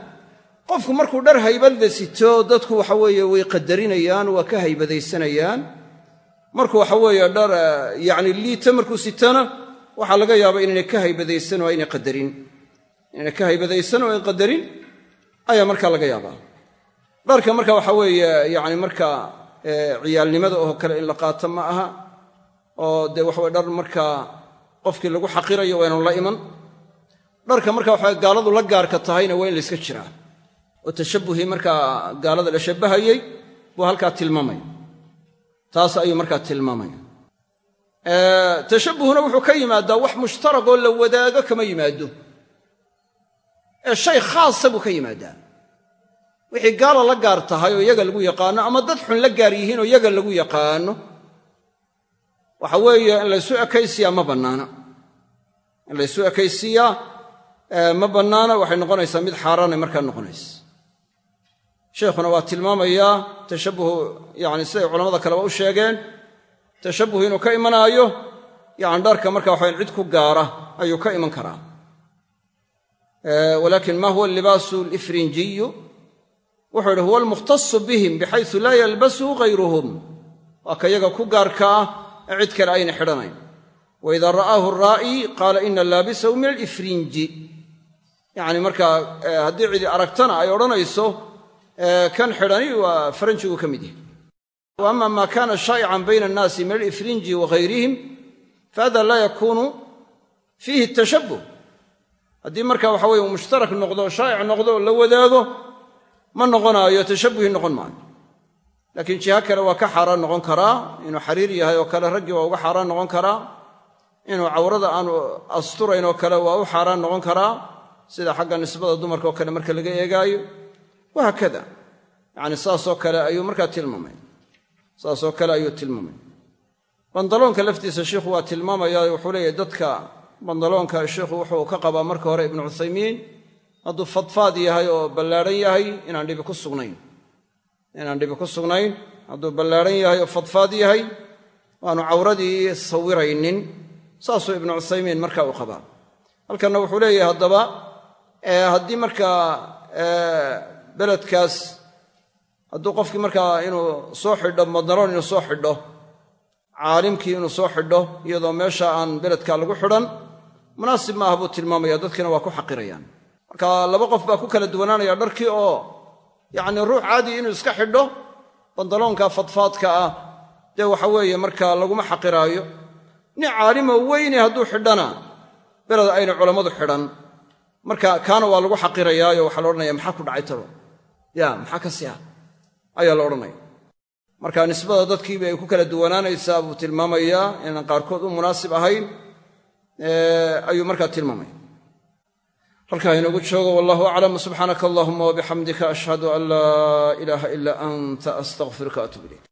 qofku markuu dhar haybadda sito dadku waxa weeye way qadarinayaan waa ka haybadaysanayaan. Markuu waxa weeye dhar yacni liita markuu sitana waxaa laga yaabaa inaynay ka haybadaysan oo aynay qadarin inaynay ka haybadaysan oo ayn qadarin ayaa markaa laga yaabaa. Dharka marka waxa weeye yacni markaa ciyaalnimada oo kale in la qaato ma aha oo dee waxaweye dhar markaa qofkii lagu xaqirayo waa la iman. Dharka marka waxa gaaladu la gaarka tahayna waa in layska jiraa. Oo tashabbuhii markaa gaalada la shabbahayey buu halkaa tilmaamaya taas ayuu markaa tilmaamaya tashabbuhuna wuxuu ka yimaadaa wax mushtaragoo la wadaago kama yimaado ee shay khaasa buu ka yimaadaa. Wixii gaala la gaar tahay oo iyaga lagu yaqaano ama dad xun la gaar yihiin oo iyaga lagu yaqaano waxa weeye in laysu ekaysiyaa ma bannaana in laysu ekaysiiyaa ma bannaana waxay noqonaysaa mid xaaraanay markaa noqonaysa. Sheikhuna waa tilmaamayaa tashabbuhu yani siday culamada kaleba u sheegeen tashabbuh inuu ka imanaayo yani dharka marka waxayn cid ku gaara ayuu ka iman karaa walakin ma huwa libaasu alifrinjiyu? Wuxuu yidhi huwa almukhtasu bihim bixaysu laa yalbasuhu hayruhum waa ka yaga ku gaarka ah ee cid kale ayna xidhanayn. Wa idaa ra'aahu raa'i qaala ina laabisahu min alifrinji. Yacni markaa haddii cidi aragtana ay odhanayso kan xidhani waa faranjigu ka mid yahay. Wa ama ma kana shaa'ican bayna annaasi min alifrinji wa hayrihim fahada laa yakuunu fiihi tashabbuh haddii marka waxa weye uu mushtarak noqdo shaa'ic noqdo oo la wadaago ma noqonaayo tashabbuhi noqon maayo. Laakiin jiho kale waa ka xaaraan noqon karaa inuu xariir yahay oo kale raggii waa uga xaaraan noqon karaa inuu cawrada aanu asturayn oo kale waa u xaaraan noqon karaa sida xagga nisbada dumarka oo kale marka laga eegaayo. Wahaakada yacni saasoo kale ayuu markaa tilmaamay. Saasoo kale ayuu tilmaamay. Bandaloonka laftiisa sheikhu waa tilmaamayaa wuxuu leeyahy dadka bandaloonka sheikhu wuxuu ka qabaa marka hore ibnu cuthaymiin hadduu fadfaad yahay oo ballaadhan yahay inaan dhibi ku sugnayn. Inaan dhibi ku sugnayn hadduu ballaadhan yahay oo fadfaad yahay waanu cawradii sawiraynin. Saasuu ibnu cuthaymiin marka u qabaa. Halkanna wuxuu leeyahay haddaba haddii markaa beledkaas hadduu qofkii markaa inuu soo xidho madnaroon inuu soo xidho caalimkii inuu soo xidho iyadoo meesha aan beledka lagu xidhan munaasib ma ah buu tilmaamaya dadkiina waa ku xaqirayaan. Marka laba qof baa ku kala duwanaanaya dharkii oo yacnii ruux caadi inuu iska xidho bandaloonka fadfaadka ah dee waxa weeye marka laguma xaqiraayo. Nin caalimo weyne hadduu xidhana beled ayna culammadu xidhan. Marka kaana waa lagu xaqirayaayo waxaa la odhanaya maxaa ku dhacay talo? Ya maxaa ka siha ayaa la odhanaya. Marka nisbada dadkiiba ay ku kala duwanaanaysaa buu tilmaamayaa inaan qaarkood u munaasib ahayn ayuu markaa tilmaamaya halkaa inoogu joogo wallahu aclam subxaanaka allahuma wabixamdika ashhadu an laa ilaaha ilaa anta astaqfiruka atub ilayk